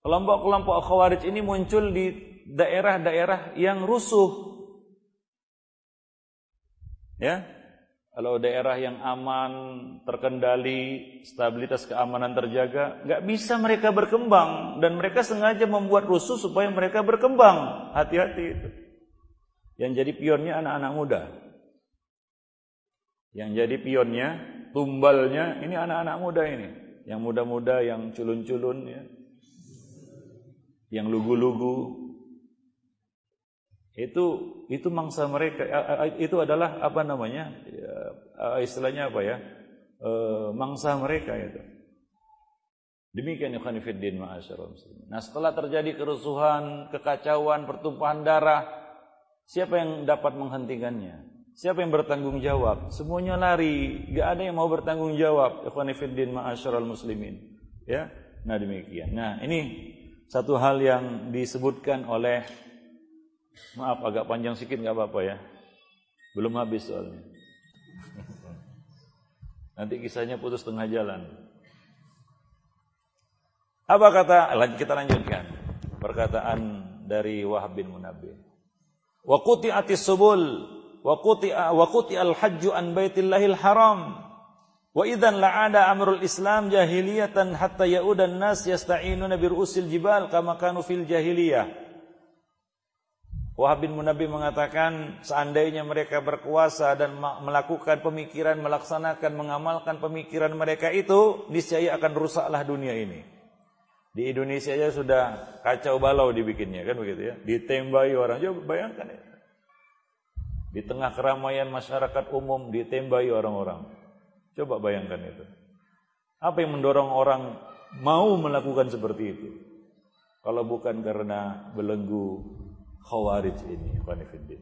Kelompok-kelompok khawarij ini muncul di daerah-daerah yang rusuh Ya. Kalau daerah yang aman, terkendali, stabilitas keamanan terjaga, nggak bisa mereka berkembang dan mereka sengaja membuat rusuh supaya mereka berkembang. Hati-hati itu. Yang jadi pionnya anak-anak muda. Yang jadi pionnya, tumbalnya ini anak-anak muda ini. Yang muda-muda, yang culun-culun ya. Yang lugu-lugu, itu itu mangsa mereka. Itu adalah apa namanya? Ya, istilahnya apa ya? E, mangsa mereka itu. Demikian ikhwan fillah ma'asyiral muslimin. Nah setelah terjadi kerusuhan kekacauan pertumpahan darah siapa yang dapat menghentikannya siapa yang bertanggung jawab semuanya lari enggak ada yang mau bertanggung jawab ikhwan fillah ma'asyiral muslimin ya nah demikian nah ini satu hal yang disebutkan oleh Maaf agak panjang sedikit nggak apa-apa ya. Belum habis soalnya. Nanti kisahnya putus tengah jalan. Apa kata kita lanjutkan perkataan dari Wahab bin Munabbih. Wa quti'atis subul wa quti'a wa quti'al hajju an baitillahil haram. Wa idzan la'ada amrul Islam jahiliyatan hatta ya'udan nas yasta'inuna bi ru'usil jibal kama kanu fil jahiliyah. Wahab bin Munabi mengatakan seandainya mereka berkuasa dan melakukan pemikiran, melaksanakan, mengamalkan pemikiran mereka itu, niscaya akan rusaklah dunia ini. Di Indonesia saja sudah kacau balau dibikinnya kan begitu ya. Ditembai orang. Coba bayangkan ya. Di tengah keramaian masyarakat umum ditembai orang-orang. Coba bayangkan itu. Apa yang mendorong orang mau melakukan seperti itu? Kalau bukan karena belenggu khawarij ini khonifuddin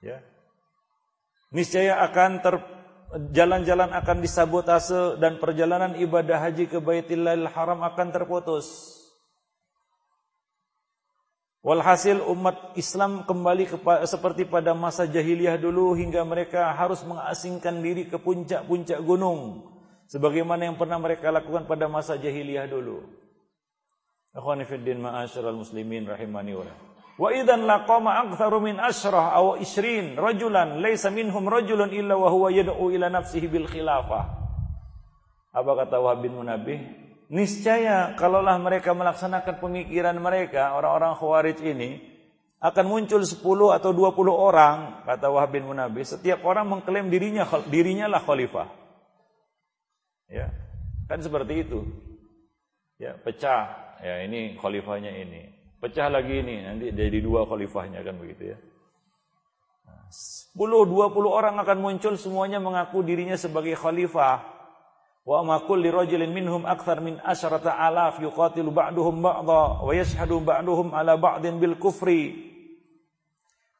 ya niscaya akan ter jalan-jalan akan disabotase dan perjalanan ibadah haji ke Baitillahil Haram akan terputus Walhasil umat Islam kembali ke, seperti pada masa jahiliyah dulu hingga mereka harus mengasingkan diri ke puncak-puncak gunung sebagaimana yang pernah mereka lakukan pada masa jahiliyah dulu. Akhwani fid din ma'asyiral muslimin rahimani wa Wa idan laqama aktsaru min asyrah aw isrin rajulan laisa minhum rajulun illa wa huwa yad'u ila nafsihi bil khilafah. Apa kata Wahab bin Munabih? Niscaya kalaulah mereka melaksanakan pemikiran mereka orang-orang Khawarij ini akan muncul 10 atau 20 orang kata Wahab bin Munabih setiap orang mengklaim dirinya dirinya lah khalifah. Ya. Kan seperti itu. Ya, pecah. Ya, ini khalifahnya ini. Pecah lagi ini, nanti jadi dua khalifahnya kan begitu ya. 10 20 orang akan muncul semuanya mengaku dirinya sebagai khalifah. Wa ma kulli rajulin minhum akthar min asyrata alaf yuqatilu ba'duhum ba'dha wa yashhadu ala ba'din bil kufri.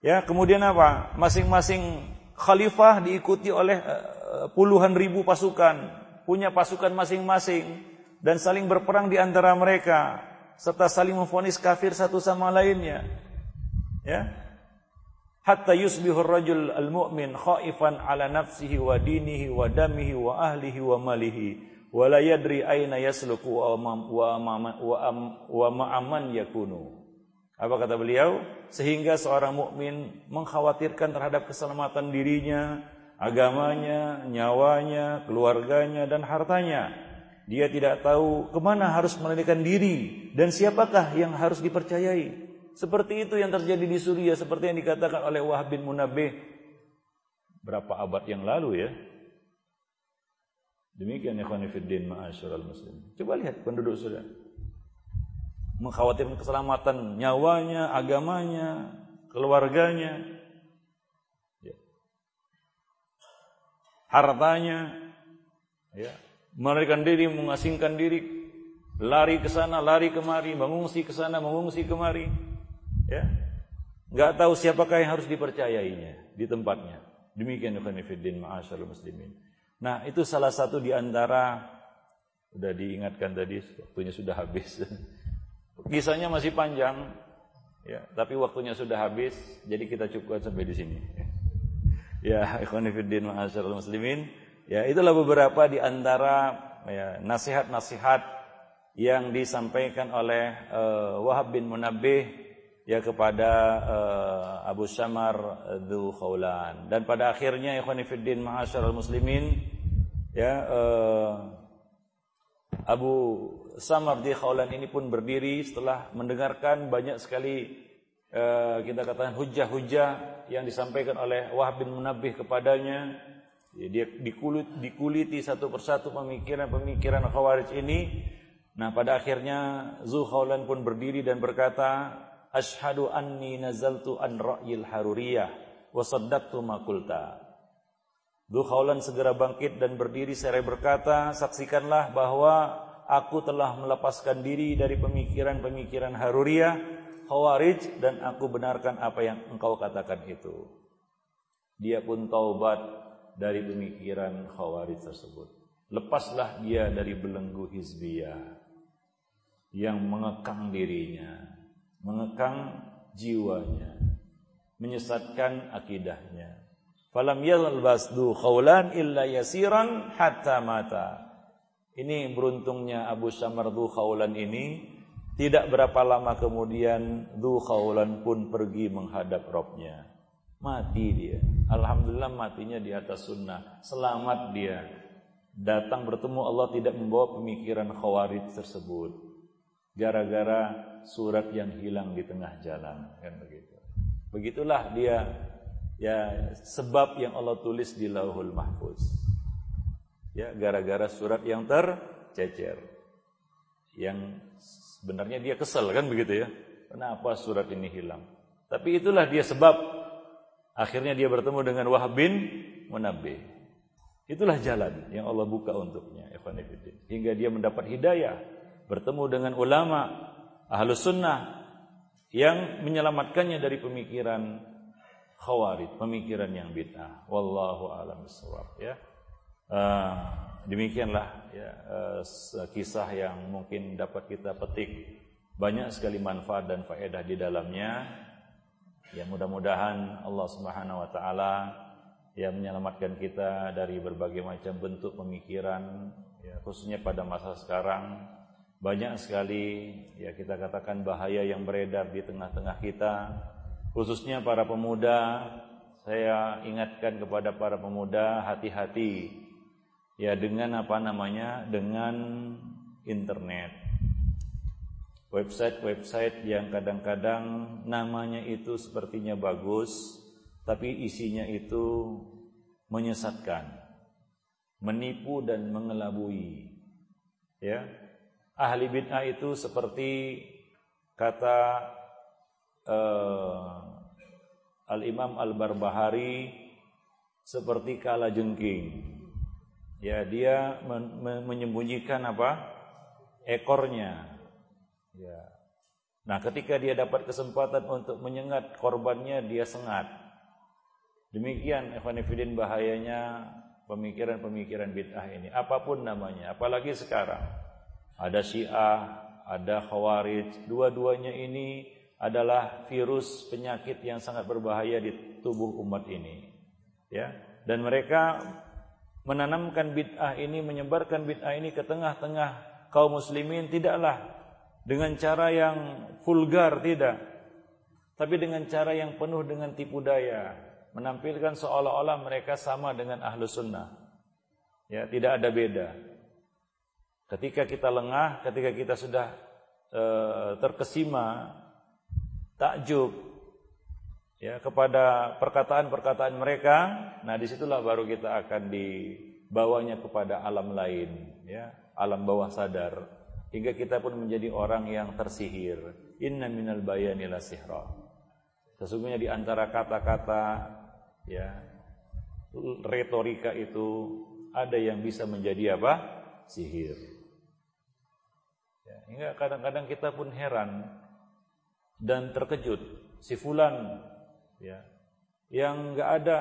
Ya, kemudian apa? Masing-masing khalifah diikuti oleh uh, puluhan ribu pasukan, punya pasukan masing-masing dan saling berperang di antara mereka serta saling memfonis kafir satu sama lainnya. Ya. Hatta yusbihu ar-rajul al-mu'min khaifan ala nafsihi wa dinihi wa damihi wa ahlihi wa malihi wa la yadri aina yasluku wa ma'aman yakunu. Apa kata beliau? Sehingga seorang mukmin mengkhawatirkan terhadap keselamatan dirinya, agamanya, nyawanya, keluarganya dan hartanya dia tidak tahu ke mana harus melarikan diri dan siapakah yang harus dipercayai. Seperti itu yang terjadi di Suriah, seperti yang dikatakan oleh Wahab bin Munabbih berapa abad yang lalu ya. Demikian ya khonifuddin ma'asyiral muslim. Coba lihat penduduk sudah mengkhawatirkan keselamatan nyawanya, agamanya, keluarganya, ya. hartanya, ya melarikan diri, mengasingkan diri lari ke sana, lari kemari, mengungsi ke sana, mengungsi kemari. Ya. Enggak tahu siapakah yang harus dipercayainya di tempatnya. Demikian fillah ma'asyarul muslimin. Nah, itu salah satu di antara sudah diingatkan tadi waktunya sudah habis. Kisahnya masih panjang ya, tapi waktunya sudah habis, jadi kita cukupkan sampai di sini. Ya, ikhwan fillah ma'asyarul muslimin. Ya, itulah beberapa di antara ya, nasihat-nasihat yang disampaikan oleh uh, Wahab bin Munabbih ya kepada uh, Abu Syamar Dhu Khawlan dan pada akhirnya ikhwan fillah ma'asyiral muslimin ya uh, Abu Samar di Khawlan ini pun berdiri setelah mendengarkan banyak sekali uh, kita katakan hujah-hujah yang disampaikan oleh Wahab bin Munabbih kepadanya. Dia dikulit, dikuliti satu persatu pemikiran-pemikiran Khawarij ini. Nah pada akhirnya Zulkhawlan pun berdiri dan berkata, Ashadu anni nazaltu an ra'yil haruriyah, wa saddaqtu makulta. Zulkhawlan segera bangkit dan berdiri seraya berkata, saksikanlah bahwa aku telah melepaskan diri dari pemikiran-pemikiran haruriyah, khawarij, dan aku benarkan apa yang engkau katakan itu. Dia pun taubat dari pemikiran khawarij tersebut. Lepaslah dia dari belenggu hizbiyah yang mengekang dirinya, mengekang jiwanya, menyesatkan akidahnya. Falam yalbasdu khawlan illa yasiran hatta mata. Ini beruntungnya Abu Syamar Du Khawlan ini tidak berapa lama kemudian Du Khawlan pun pergi menghadap Robnya. Mati dia. Alhamdulillah matinya di atas sunnah. Selamat dia. Datang bertemu Allah tidak membawa pemikiran khawarij tersebut gara-gara surat yang hilang di tengah jalan kan begitu. Begitulah dia ya sebab yang Allah tulis di Lauhul Mahfuz. Ya, gara-gara surat yang tercecer. Yang sebenarnya dia kesel kan begitu ya. Kenapa surat ini hilang? Tapi itulah dia sebab akhirnya dia bertemu dengan Wahab bin Munabbih. Itulah jalan yang Allah buka untuknya, Hingga dia mendapat hidayah bertemu dengan ulama ahlu sunnah yang menyelamatkannya dari pemikiran khawarij, pemikiran yang bid'ah. Wallahu a'lam bishawab ya. Uh, demikianlah ya uh, kisah yang mungkin dapat kita petik banyak sekali manfaat dan faedah di dalamnya. Ya mudah-mudahan Allah Subhanahu wa taala yang menyelamatkan kita dari berbagai macam bentuk pemikiran ya khususnya pada masa sekarang banyak sekali ya kita katakan bahaya yang beredar di tengah-tengah kita. Khususnya para pemuda saya ingatkan kepada para pemuda hati-hati ya dengan apa namanya dengan internet. Website-website yang kadang-kadang namanya itu sepertinya bagus tapi isinya itu menyesatkan menipu dan mengelabui ya ahli bid'ah itu seperti kata uh, Al-Imam Al-Barbahari seperti kala jengking. Ya, dia men men menyembunyikan apa? ekornya. Ya. Nah, ketika dia dapat kesempatan untuk menyengat korbannya, dia sengat. Demikian ikhwan bahayanya pemikiran-pemikiran bid'ah ini, apa pun namanya, apalagi sekarang ada Syiah, ada Khawarij. Dua-duanya ini adalah virus penyakit yang sangat berbahaya di tubuh umat ini. Ya, dan mereka menanamkan bid'ah ini, menyebarkan bid'ah ini ke tengah-tengah kaum muslimin tidaklah dengan cara yang vulgar tidak, tapi dengan cara yang penuh dengan tipu daya, menampilkan seolah-olah mereka sama dengan ahlu sunnah. Ya, tidak ada beda. Ketika kita lengah, ketika kita sudah e, terkesima, takjub ya kepada perkataan-perkataan mereka, nah di situlah baru kita akan dibawanya kepada alam lain, ya alam bawah sadar, hingga kita pun menjadi orang yang tersihir. Inna minal bayani la. Sesungguhnya di antara kata-kata ya retorika itu ada yang bisa menjadi apa? sihir. Ya, hingga kadang-kadang kita pun heran dan terkejut. Si fulan ya, yang nggak ada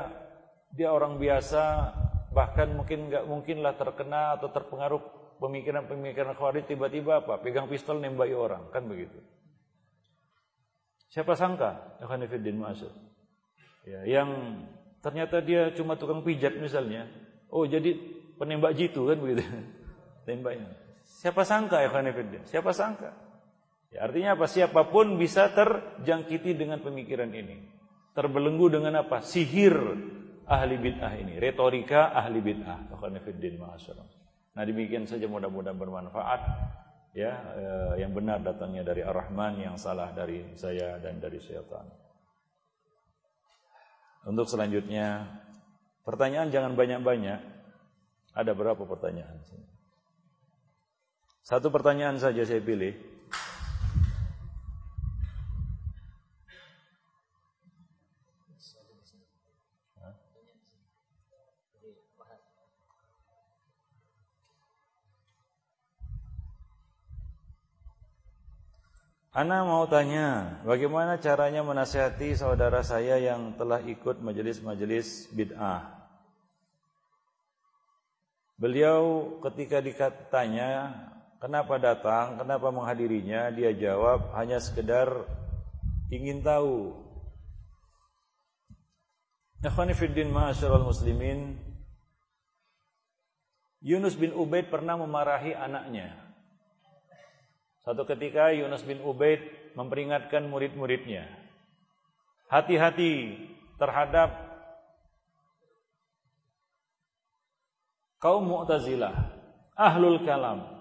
dia orang biasa bahkan mungkin nggak mungkinlah terkena atau terpengaruh pemikiran-pemikiran khawarij tiba-tiba apa? Pegang pistol nembaki orang kan begitu. Siapa sangka? Ikhwanifiddin Ma'asir ya, yang ternyata dia cuma tukang pijat misalnya. Oh jadi penembak jitu kan begitu? Tembaknya siapa sangka ya Ikhwanifiddin siapa sangka ya, artinya apa siapa pun bisa terjangkiti dengan pemikiran ini terbelenggu dengan apa sihir ahli bid'ah ini, retorika ahli bid'ah. Akhwanifiddin ma'asyarakat. Nah demikian saja mudah-mudahan bermanfaat ya eh, yang benar datangnya dari Ar-Rahman yang salah dari saya dan dari syaitan. Untuk selanjutnya pertanyaan jangan banyak-banyak. Ada berapa pertanyaan? Satu pertanyaan saja saya pilih. Ana mau tanya, bagaimana caranya menasihati saudara saya yang telah ikut majelis-majelis bid'ah? Beliau ketika dikatanya, kenapa datang, kenapa menghadirinya, dia jawab hanya sekedar ingin tahu. Ikhwani fiddin ma'asyiral muslimin, Yunus bin Ubaid pernah memarahi anaknya. Satu ketika Yunus bin Ubaid memperingatkan murid-muridnya. Hati-hati terhadap kaum Mu'tazilah, ahlul kalam.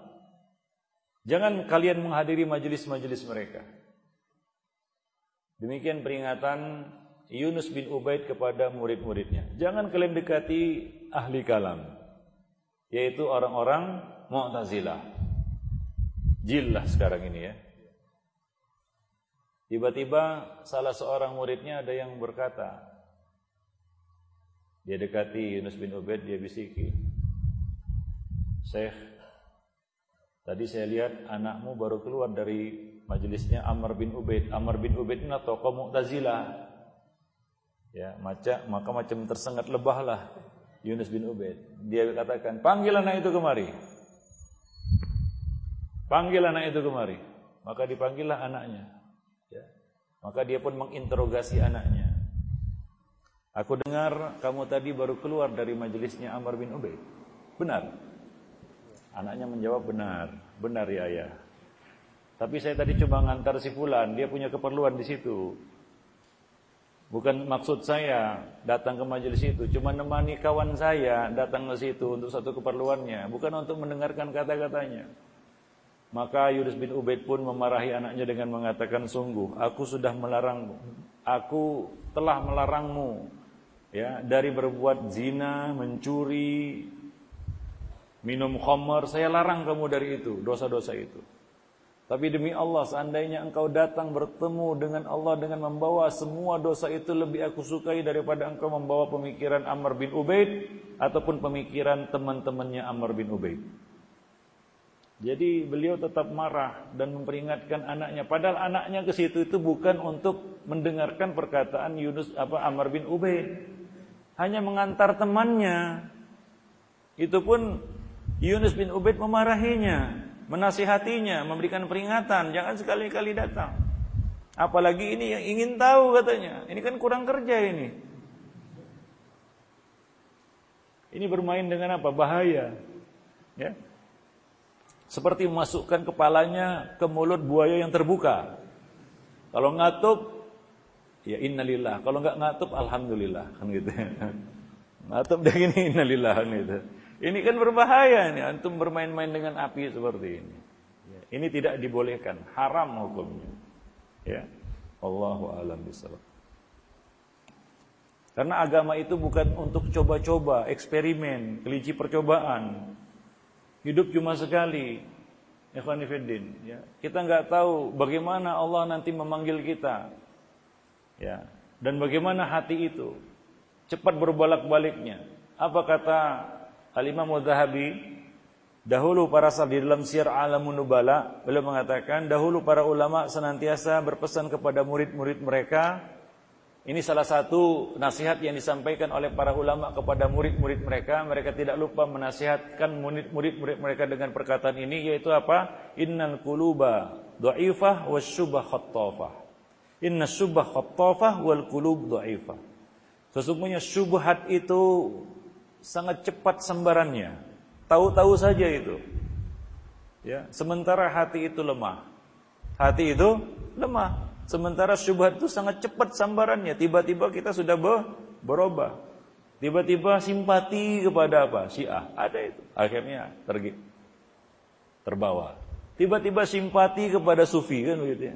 Jangan kalian menghadiri majelis-majelis mereka. Demikian peringatan Yunus bin Ubaid kepada murid-muridnya. Jangan kalian dekati ahli kalam, yaitu orang-orang Mu'tazilah jillah sekarang ini ya. Tiba-tiba salah seorang muridnya ada yang berkata, dia dekati Yunus bin Ubaid, dia bisiki, Syekh, tadi saya lihat anakmu baru keluar dari majelisnya Amr bin Ubaid. Amr bin Ubaid ini tokoh Mu'tazilah. Ya, maca, maka macam tersengat lebahlah Yunus bin Ubaid. Dia katakan, panggil anak itu kemari. Panggil anak itu kemari. Maka dipanggillah anaknya. Ya. Maka dia pun menginterogasi anaknya. Aku dengar kamu tadi baru keluar dari majelisnya Amr bin Ubaid. Benar? Anaknya menjawab benar. Benar ya ayah. Tapi saya tadi cuma ngantar si Fulan, dia punya keperluan di situ. Bukan maksud saya datang ke majelis itu, cuma nemani kawan saya datang ke situ untuk satu keperluannya, bukan untuk mendengarkan kata-katanya. Maka Yunus bin Ubaid pun memarahi anaknya dengan mengatakan sungguh aku sudah melarangmu aku telah melarangmu ya dari berbuat zina, mencuri, minum khamar, saya larang kamu dari itu, dosa-dosa itu. Tapi demi Allah seandainya engkau datang bertemu dengan Allah dengan membawa semua dosa itu lebih aku sukai daripada engkau membawa pemikiran Amr bin Ubaid ataupun pemikiran teman-temannya Amr bin Ubaid. Jadi beliau tetap marah dan memperingatkan anaknya. Padahal anaknya ke situ itu bukan untuk mendengarkan perkataan Yunus apa Amr bin Ubaid. Hanya mengantar temannya. Itu pun Yunus bin Ubaid memarahinya, menasihatinya, memberikan peringatan, jangan sekali-kali datang. Apalagi ini yang ingin tahu katanya. Ini kan kurang kerja ini. Ini bermain dengan apa? Bahaya. Ya. Seperti memasukkan kepalanya ke mulut buaya yang terbuka. Kalau ngatup, ya innalillah. Kalau nggak ngatup, alhamdulillah. Kan gitu. ngatup dia gini, innalillah. Kan gitu. Ini kan berbahaya nih, antum bermain-main dengan api seperti ini. Ya, ini tidak dibolehkan, haram hukumnya. Ya, Allahu a'lam bishawab. Karena agama itu bukan untuk coba-coba, eksperimen, kelinci percobaan. Hidup cuma sekali. Ikhwanifiddin, ya. Kita nggak tahu bagaimana Allah nanti memanggil kita. Ya. Dan bagaimana hati itu cepat berbolak-baliknya. Apa kata Al-Imam Zahabi Dahulu para salaf di dalam Syiar Alamun Nubala beliau mengatakan dahulu para ulama senantiasa berpesan kepada murid-murid mereka ini salah satu nasihat yang disampaikan oleh para ulama kepada murid-murid mereka. Mereka tidak lupa menasihatkan murid-murid mereka dengan perkataan ini yaitu apa? Innal quluba dhaifah wasyubah khattafah. Inna syubah khattafah wal qulub dhaifah. Sesungguhnya syubhat itu sangat cepat sembarannya. Tahu-tahu saja itu. Ya, sementara hati itu lemah. Hati itu lemah. Sementara syubhat itu sangat cepat sambarannya. Tiba-tiba kita sudah berubah. Tiba-tiba simpati kepada apa? Syiah. Ada itu. Akhirnya pergi. Terbawa. Tiba-tiba simpati kepada sufi kan begitu ya.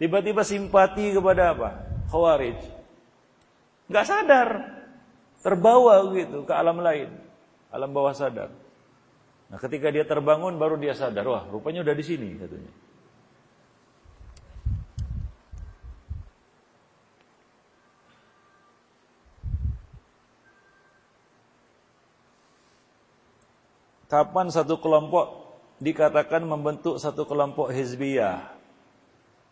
Tiba-tiba simpati kepada apa? Khawarij. Gak sadar. Terbawa gitu ke alam lain. Alam bawah sadar. Nah ketika dia terbangun baru dia sadar. Wah rupanya udah di sini katanya. Kapan satu kelompok dikatakan membentuk satu kelompok hizbiyah?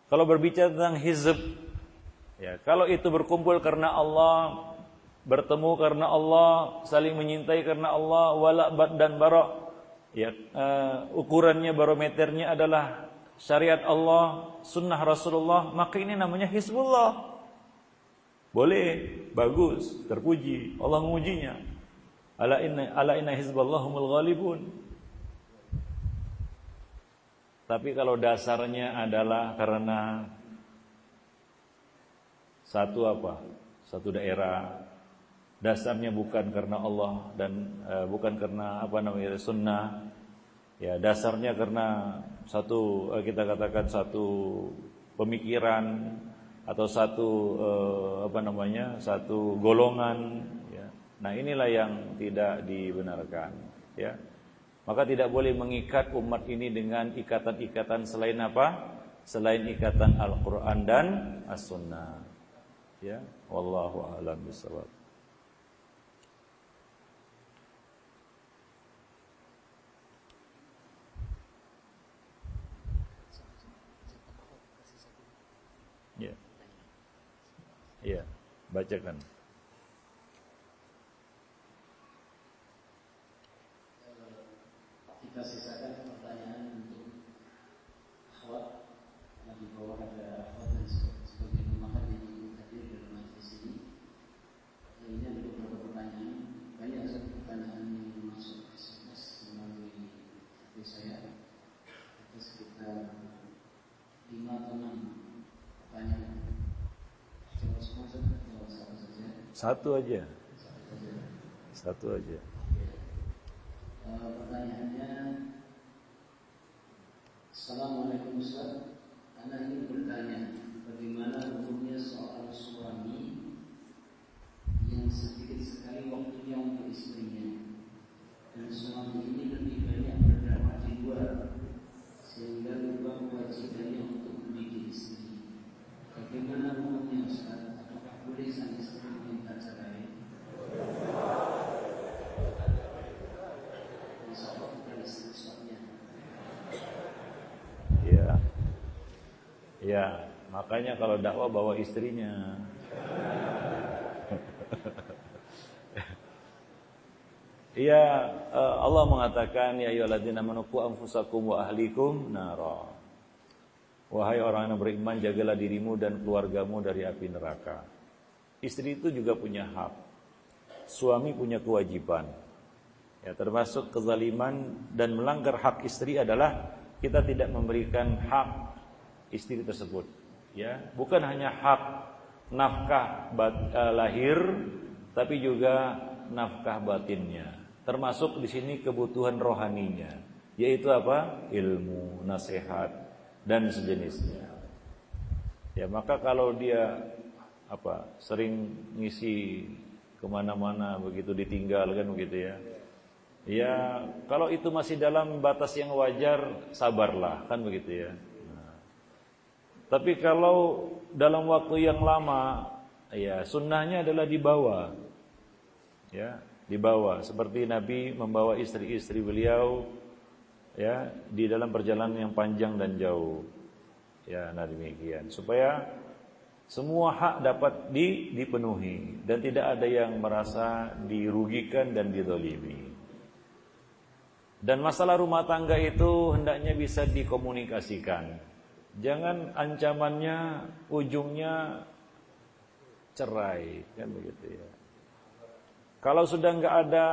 Kalau berbicara tentang hizb, ya, kalau itu berkumpul karena Allah, bertemu karena Allah, saling menyintai karena Allah, wala dan barok, ya, uh, ukurannya barometernya adalah syariat Allah, sunnah Rasulullah, maka ini namanya hizbullah. Boleh, bagus, terpuji, Allah mengujinya. Ala inna ala inna hizballahumul ghalibun. Tapi kalau dasarnya adalah karena satu apa? Satu daerah dasarnya bukan karena Allah dan uh, bukan karena apa namanya sunnah. Ya, dasarnya karena satu uh, kita katakan satu pemikiran atau satu uh, apa namanya? satu golongan Nah, inilah yang tidak dibenarkan, ya. Maka tidak boleh mengikat umat ini dengan ikatan-ikatan selain apa? Selain ikatan Al-Qur'an dan As-Sunnah. Ya, wallahu a'lam bishawab. Ya. Ya, bacakan. kita sisakan pertanyaan untuk akhwat yang di bawah ada akhwat dan sebagian mahal yang hadir dalam majlis ini. Ini ada beberapa pertanyaan. Banyak satu pertanyaan yang masuk SMS melalui HP saya. Ada sekitar lima atau enam pertanyaan. Coba semua saja, satu saja. Satu aja. Satu aja. Pertanyaannya Assalamualaikum Ustaz Anda ingin bertanya Bagaimana hukumnya soal suami Yang sedikit sekali waktunya untuk istrinya Dan suami ini lebih banyak berdakwah di luar Sehingga lupa kewajibannya untuk mendidik istri Bagaimana hukumnya Ustaz Cerai Ya, makanya kalau dakwah bawa istrinya. Iya, eh, Allah mengatakan ya ayyuhalladzina amanu anfusakum wa ahlikum nara. Wahai orang yang beriman, jagalah dirimu dan keluargamu dari api neraka. Istri itu juga punya hak. Suami punya kewajiban. Ya, termasuk kezaliman dan melanggar hak istri adalah kita tidak memberikan hak istri tersebut ya bukan hanya hak nafkah bat, uh, lahir tapi juga nafkah batinnya termasuk di sini kebutuhan rohaninya yaitu apa ilmu nasihat dan sejenisnya ya maka kalau dia apa sering ngisi ke mana-mana begitu ditinggal kan begitu ya. Ya kalau itu masih dalam batas yang wajar sabarlah kan begitu ya. Tapi kalau dalam waktu yang lama, ya sunnahnya adalah dibawa. Ya, dibawa seperti Nabi membawa istri-istri beliau ya di dalam perjalanan yang panjang dan jauh. Ya, nah demikian. Supaya semua hak dapat di, dipenuhi dan tidak ada yang merasa dirugikan dan didolimi. Dan masalah rumah tangga itu hendaknya bisa dikomunikasikan. Jangan ancamannya ujungnya cerai, kan begitu ya. Kalau sudah nggak ada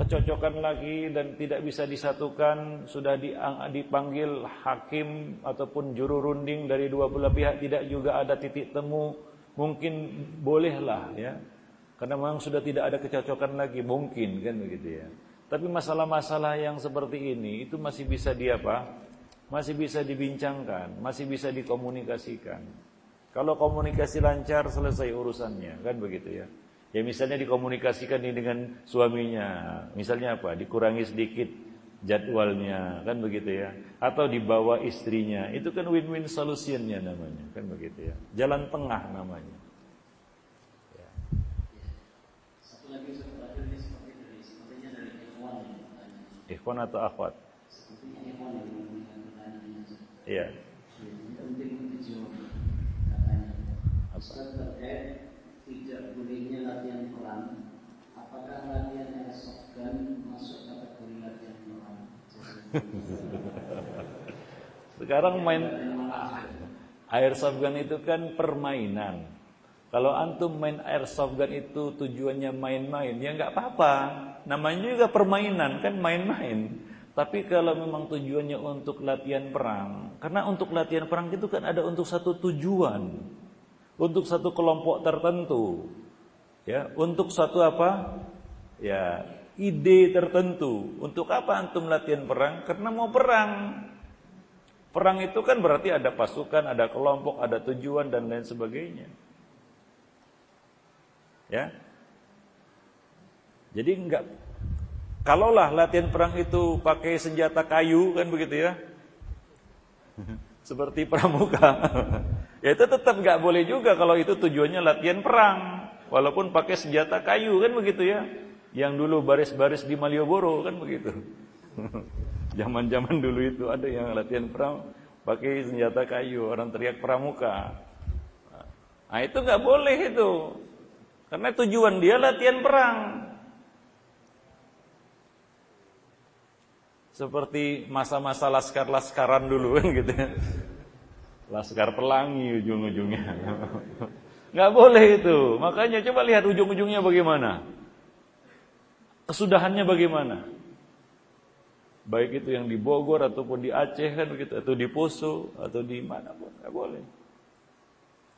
kecocokan lagi dan tidak bisa disatukan, sudah dipanggil hakim ataupun juru runding dari dua belah pihak tidak juga ada titik temu, mungkin bolehlah ya. Karena memang sudah tidak ada kecocokan lagi, mungkin kan begitu ya. Tapi masalah-masalah yang seperti ini itu masih bisa di apa? Masih bisa dibincangkan, masih bisa dikomunikasikan. Kalau komunikasi lancar selesai urusannya, kan begitu ya. Ya misalnya dikomunikasikan ini dengan suaminya, misalnya apa? Dikurangi sedikit jadwalnya, kan begitu ya. Atau dibawa istrinya, itu kan win-win solutionnya namanya, kan begitu ya. Jalan tengah namanya. Ya. Satu lagi terakhir ini seperti dari sepertinya dari ikhwan Ikhwan atau akhwat? Sepertinya ikhwan yang. Iya. Ustaz terkait tidak bolehnya latihan perang, apakah latihan airsoft gun masuk kategori latihan perang? Sekarang main airsoft gun itu kan permainan. Kalau antum main airsoft gun itu tujuannya main-main, ya nggak apa-apa. Namanya juga permainan, kan main-main. Tapi kalau memang tujuannya untuk latihan perang, karena untuk latihan perang itu kan ada untuk satu tujuan untuk satu kelompok tertentu. Ya untuk satu apa? Ya ide tertentu. Untuk apa antum latihan perang? Karena mau perang. Perang itu kan berarti ada pasukan ada kelompok ada tujuan dan lain sebagainya. Ya. Jadi enggak. Kalaulah latihan perang itu pakai senjata kayu kan begitu ya seperti pramuka Ya itu tetap nggak boleh juga kalau itu tujuannya latihan perang, walaupun pakai senjata kayu kan begitu ya. Yang dulu baris-baris di Malioboro kan begitu. Zaman-zaman dulu itu ada yang latihan perang pakai senjata kayu, orang teriak pramuka. Nah itu nggak boleh itu, karena tujuan dia latihan perang. Seperti masa-masa laskar-laskaran dulu kan gitu ya. Laskar pelangi ujung-ujungnya. Nggak boleh itu. Makanya coba lihat ujung-ujungnya bagaimana. Kesudahannya bagaimana. Baik itu yang di Bogor ataupun di Aceh kan begitu atau di Poso atau di mana pun nggak boleh.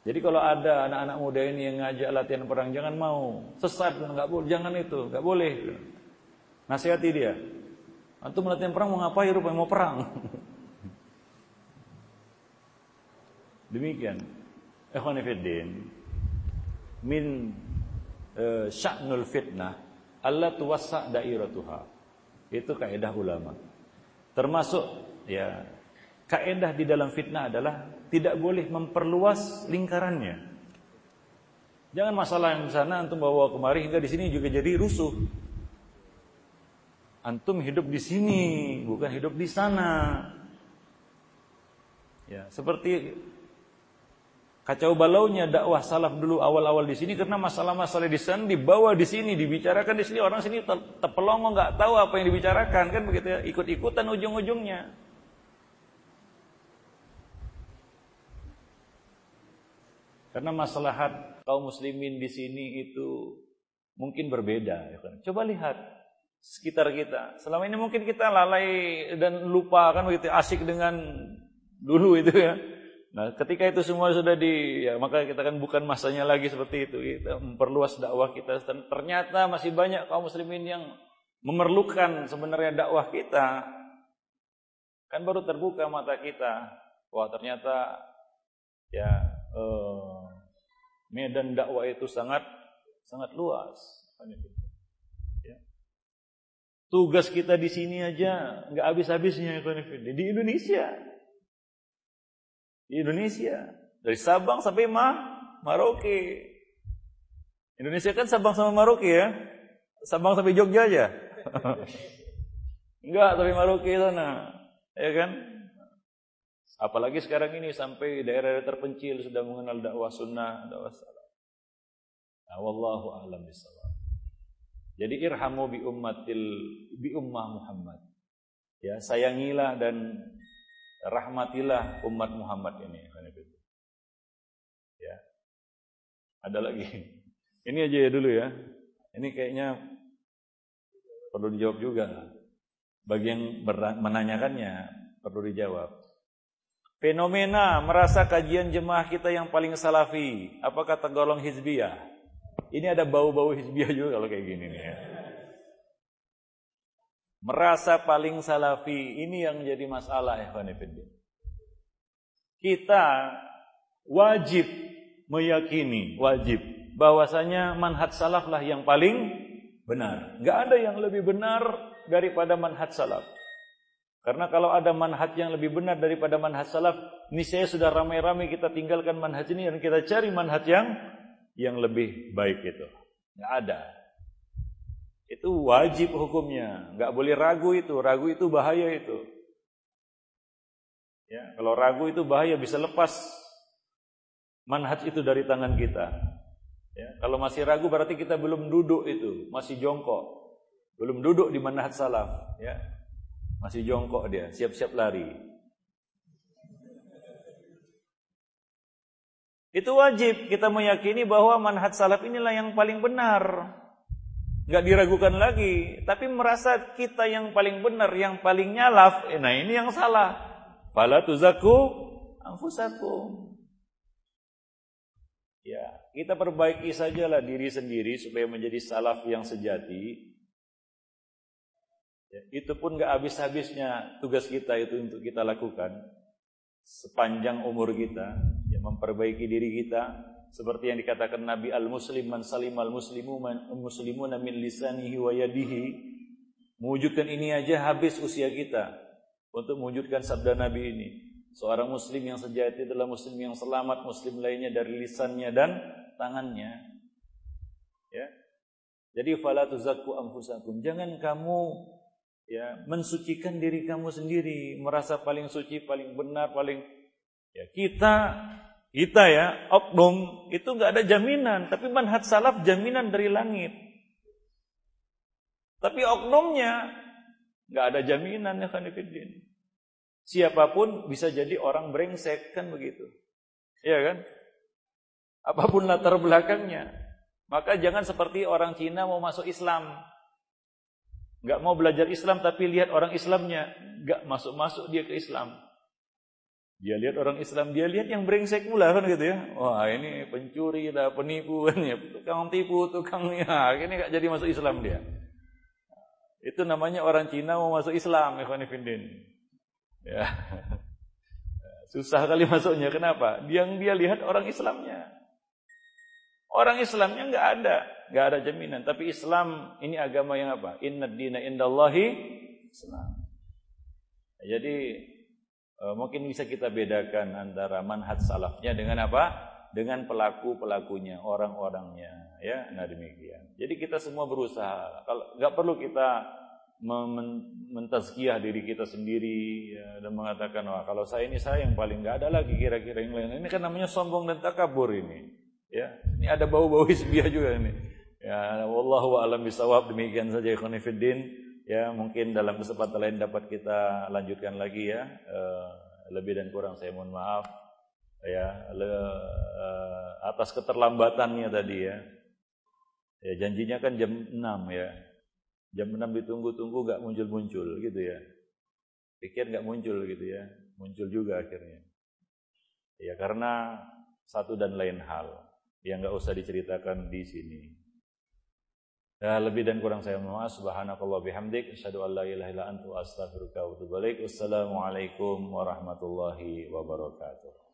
Jadi kalau ada anak-anak muda ini yang ngajak latihan perang jangan mau sesat nggak boleh jangan itu nggak boleh. Nasihati dia. Antum latihan perang mau ngapain rupanya mau perang. Demikian. Ikhwanifiddin. Min uh, sya'nul fitnah Allah tuwassa dairatuha. Itu kaidah ulama. Termasuk ya kaidah di dalam fitnah adalah tidak boleh memperluas lingkarannya. Jangan masalah yang di sana antum bawa kemari hingga di sini juga jadi rusuh. Antum hidup di sini, bukan hidup di sana. Ya, seperti Kacau balaunya dakwah salaf dulu awal-awal di sini karena masalah-masalah di sana dibawa di sini, dibicarakan di sini orang sini terpelongo nggak tahu apa yang dibicarakan kan begitu ya, ikut-ikutan ujung-ujungnya. Karena maslahat kaum muslimin di sini itu mungkin berbeda ya kan. Coba lihat sekitar kita. Selama ini mungkin kita lalai dan lupa kan begitu asik dengan dulu itu ya Nah, ketika itu semua sudah di ya maka kita kan bukan masanya lagi seperti itu. Kita memperluas dakwah kita dan ternyata masih banyak kaum muslimin yang memerlukan sebenarnya dakwah kita. Kan baru terbuka mata kita. Wah, ternyata ya eh, medan dakwah itu sangat sangat luas. Tugas kita di sini aja nggak habis-habisnya di Indonesia di Indonesia. Dari Sabang sampai Ma Maroke. Indonesia kan Sabang sama Maroke ya. Sabang sampai Jogja aja. Enggak, tapi Maroke sana. Ya kan? Apalagi sekarang ini sampai daerah-daerah terpencil sudah mengenal dakwah sunnah, dakwah salam. Nah, wallahu a'lam bishawab. Jadi irhamu bi ummatil bi ummah Muhammad. Ya, sayangilah dan rahmatilah umat Muhammad ini. Ya. Ada lagi. Ini aja ya dulu ya. Ini kayaknya perlu dijawab juga. Bagi yang menanyakannya perlu dijawab. Fenomena merasa kajian jemaah kita yang paling salafi, apakah tergolong hizbiyah? Ini ada bau-bau hizbiyah juga kalau kayak gini nih ya. Merasa paling salafi, ini yang jadi masalah ya Kita wajib meyakini, wajib bahwasanya manhaj salaf lah yang paling benar. Gak ada yang lebih benar daripada manhaj salaf. Karena kalau ada manhaj yang lebih benar daripada manhaj salaf, saya sudah ramai-ramai kita tinggalkan manhaj ini dan kita cari manhaj yang yang lebih baik itu. Nggak ada. Itu wajib hukumnya, nggak boleh ragu itu. Ragu itu bahaya itu. Ya, kalau ragu itu bahaya bisa lepas manhaj itu dari tangan kita. Ya, kalau masih ragu berarti kita belum duduk itu, masih jongkok. Belum duduk di manhaj salaf, ya. Masih jongkok dia, siap-siap lari. Itu wajib kita meyakini bahwa manhaj salaf inilah yang paling benar. Gak diragukan lagi. Tapi merasa kita yang paling benar, yang paling nyalaf. Eh, nah ini yang salah. Fala tuzaku anfusakum. Ya, kita perbaiki sajalah diri sendiri supaya menjadi salaf yang sejati. Ya, itu pun gak habis-habisnya tugas kita itu untuk kita lakukan sepanjang umur kita, ya, memperbaiki diri kita seperti yang dikatakan Nabi al-Muslim man salim al-muslimu man muslimuna min lisanihi wa yadihi. Mewujudkan ini aja habis usia kita untuk mewujudkan sabda Nabi ini. Seorang muslim yang sejati adalah muslim yang selamat, muslim lainnya dari lisannya dan tangannya. Ya. Jadi fala tuzakku anfusakum. Jangan kamu ya mensucikan diri kamu sendiri, merasa paling suci, paling benar, paling ya kita kita ya oknum itu nggak ada jaminan, tapi manhaj salaf jaminan dari langit. Tapi oknumnya nggak ada jaminan ya kanifidin. Siapa pun bisa jadi orang brengsek kan begitu. Iya kan? Apa pun latar belakangnya. Maka jangan seperti orang Cina mau masuk Islam. Gak mau belajar Islam tapi lihat orang Islamnya, gak masuk-masuk dia ke Islam. Dia lihat orang Islam, dia lihat yang brengsek pula kan gitu ya. Wah ini pencuri lah, penipu kan ya, tukang tipu, tukang ya, ini gak jadi masuk Islam dia. Itu namanya orang Cina mau masuk Islam, Ikhwanifindin. Ya. Susah kali masuknya, kenapa? Yang dia lihat orang Islamnya. Orang Islamnya nggak ada nggak ada jaminan. Tapi Islam ini agama yang apa? Inna dina indallahi Islam. Jadi e, mungkin bisa kita bedakan antara manhaj salafnya dengan apa? Dengan pelaku-pelakunya, orang-orangnya, ya. Nah demikian. Jadi kita semua berusaha. Kalau nggak perlu kita mentazkiyah diri kita sendiri ya, dan mengatakan wah kalau saya ini saya yang paling nggak ada lagi kira-kira yang lain. Ini kan namanya sombong dan takabur ini. Ya, ini ada bau-bau hisbiah juga ini. Ya, wallahu a'lam bisawab. Demikian saja ikhwan Ya, mungkin dalam kesempatan lain dapat kita lanjutkan lagi ya. Uh, lebih dan kurang saya mohon maaf. Ya, le, uh, atas keterlambatannya tadi ya. Ya, janjinya kan jam 6 ya. Jam 6 ditunggu-tunggu gak muncul-muncul gitu ya. Pikir gak muncul gitu ya. Muncul juga akhirnya. Ya, karena satu dan lain hal yang gak usah diceritakan di sini. Ya, lebih dan kurang saya mohon maaf. Subhanakallah bihamdik. Asyhadu an la ilaha illa anta astaghfiruka wa. Wassalamualaikum warahmatullahi wabarakatuh.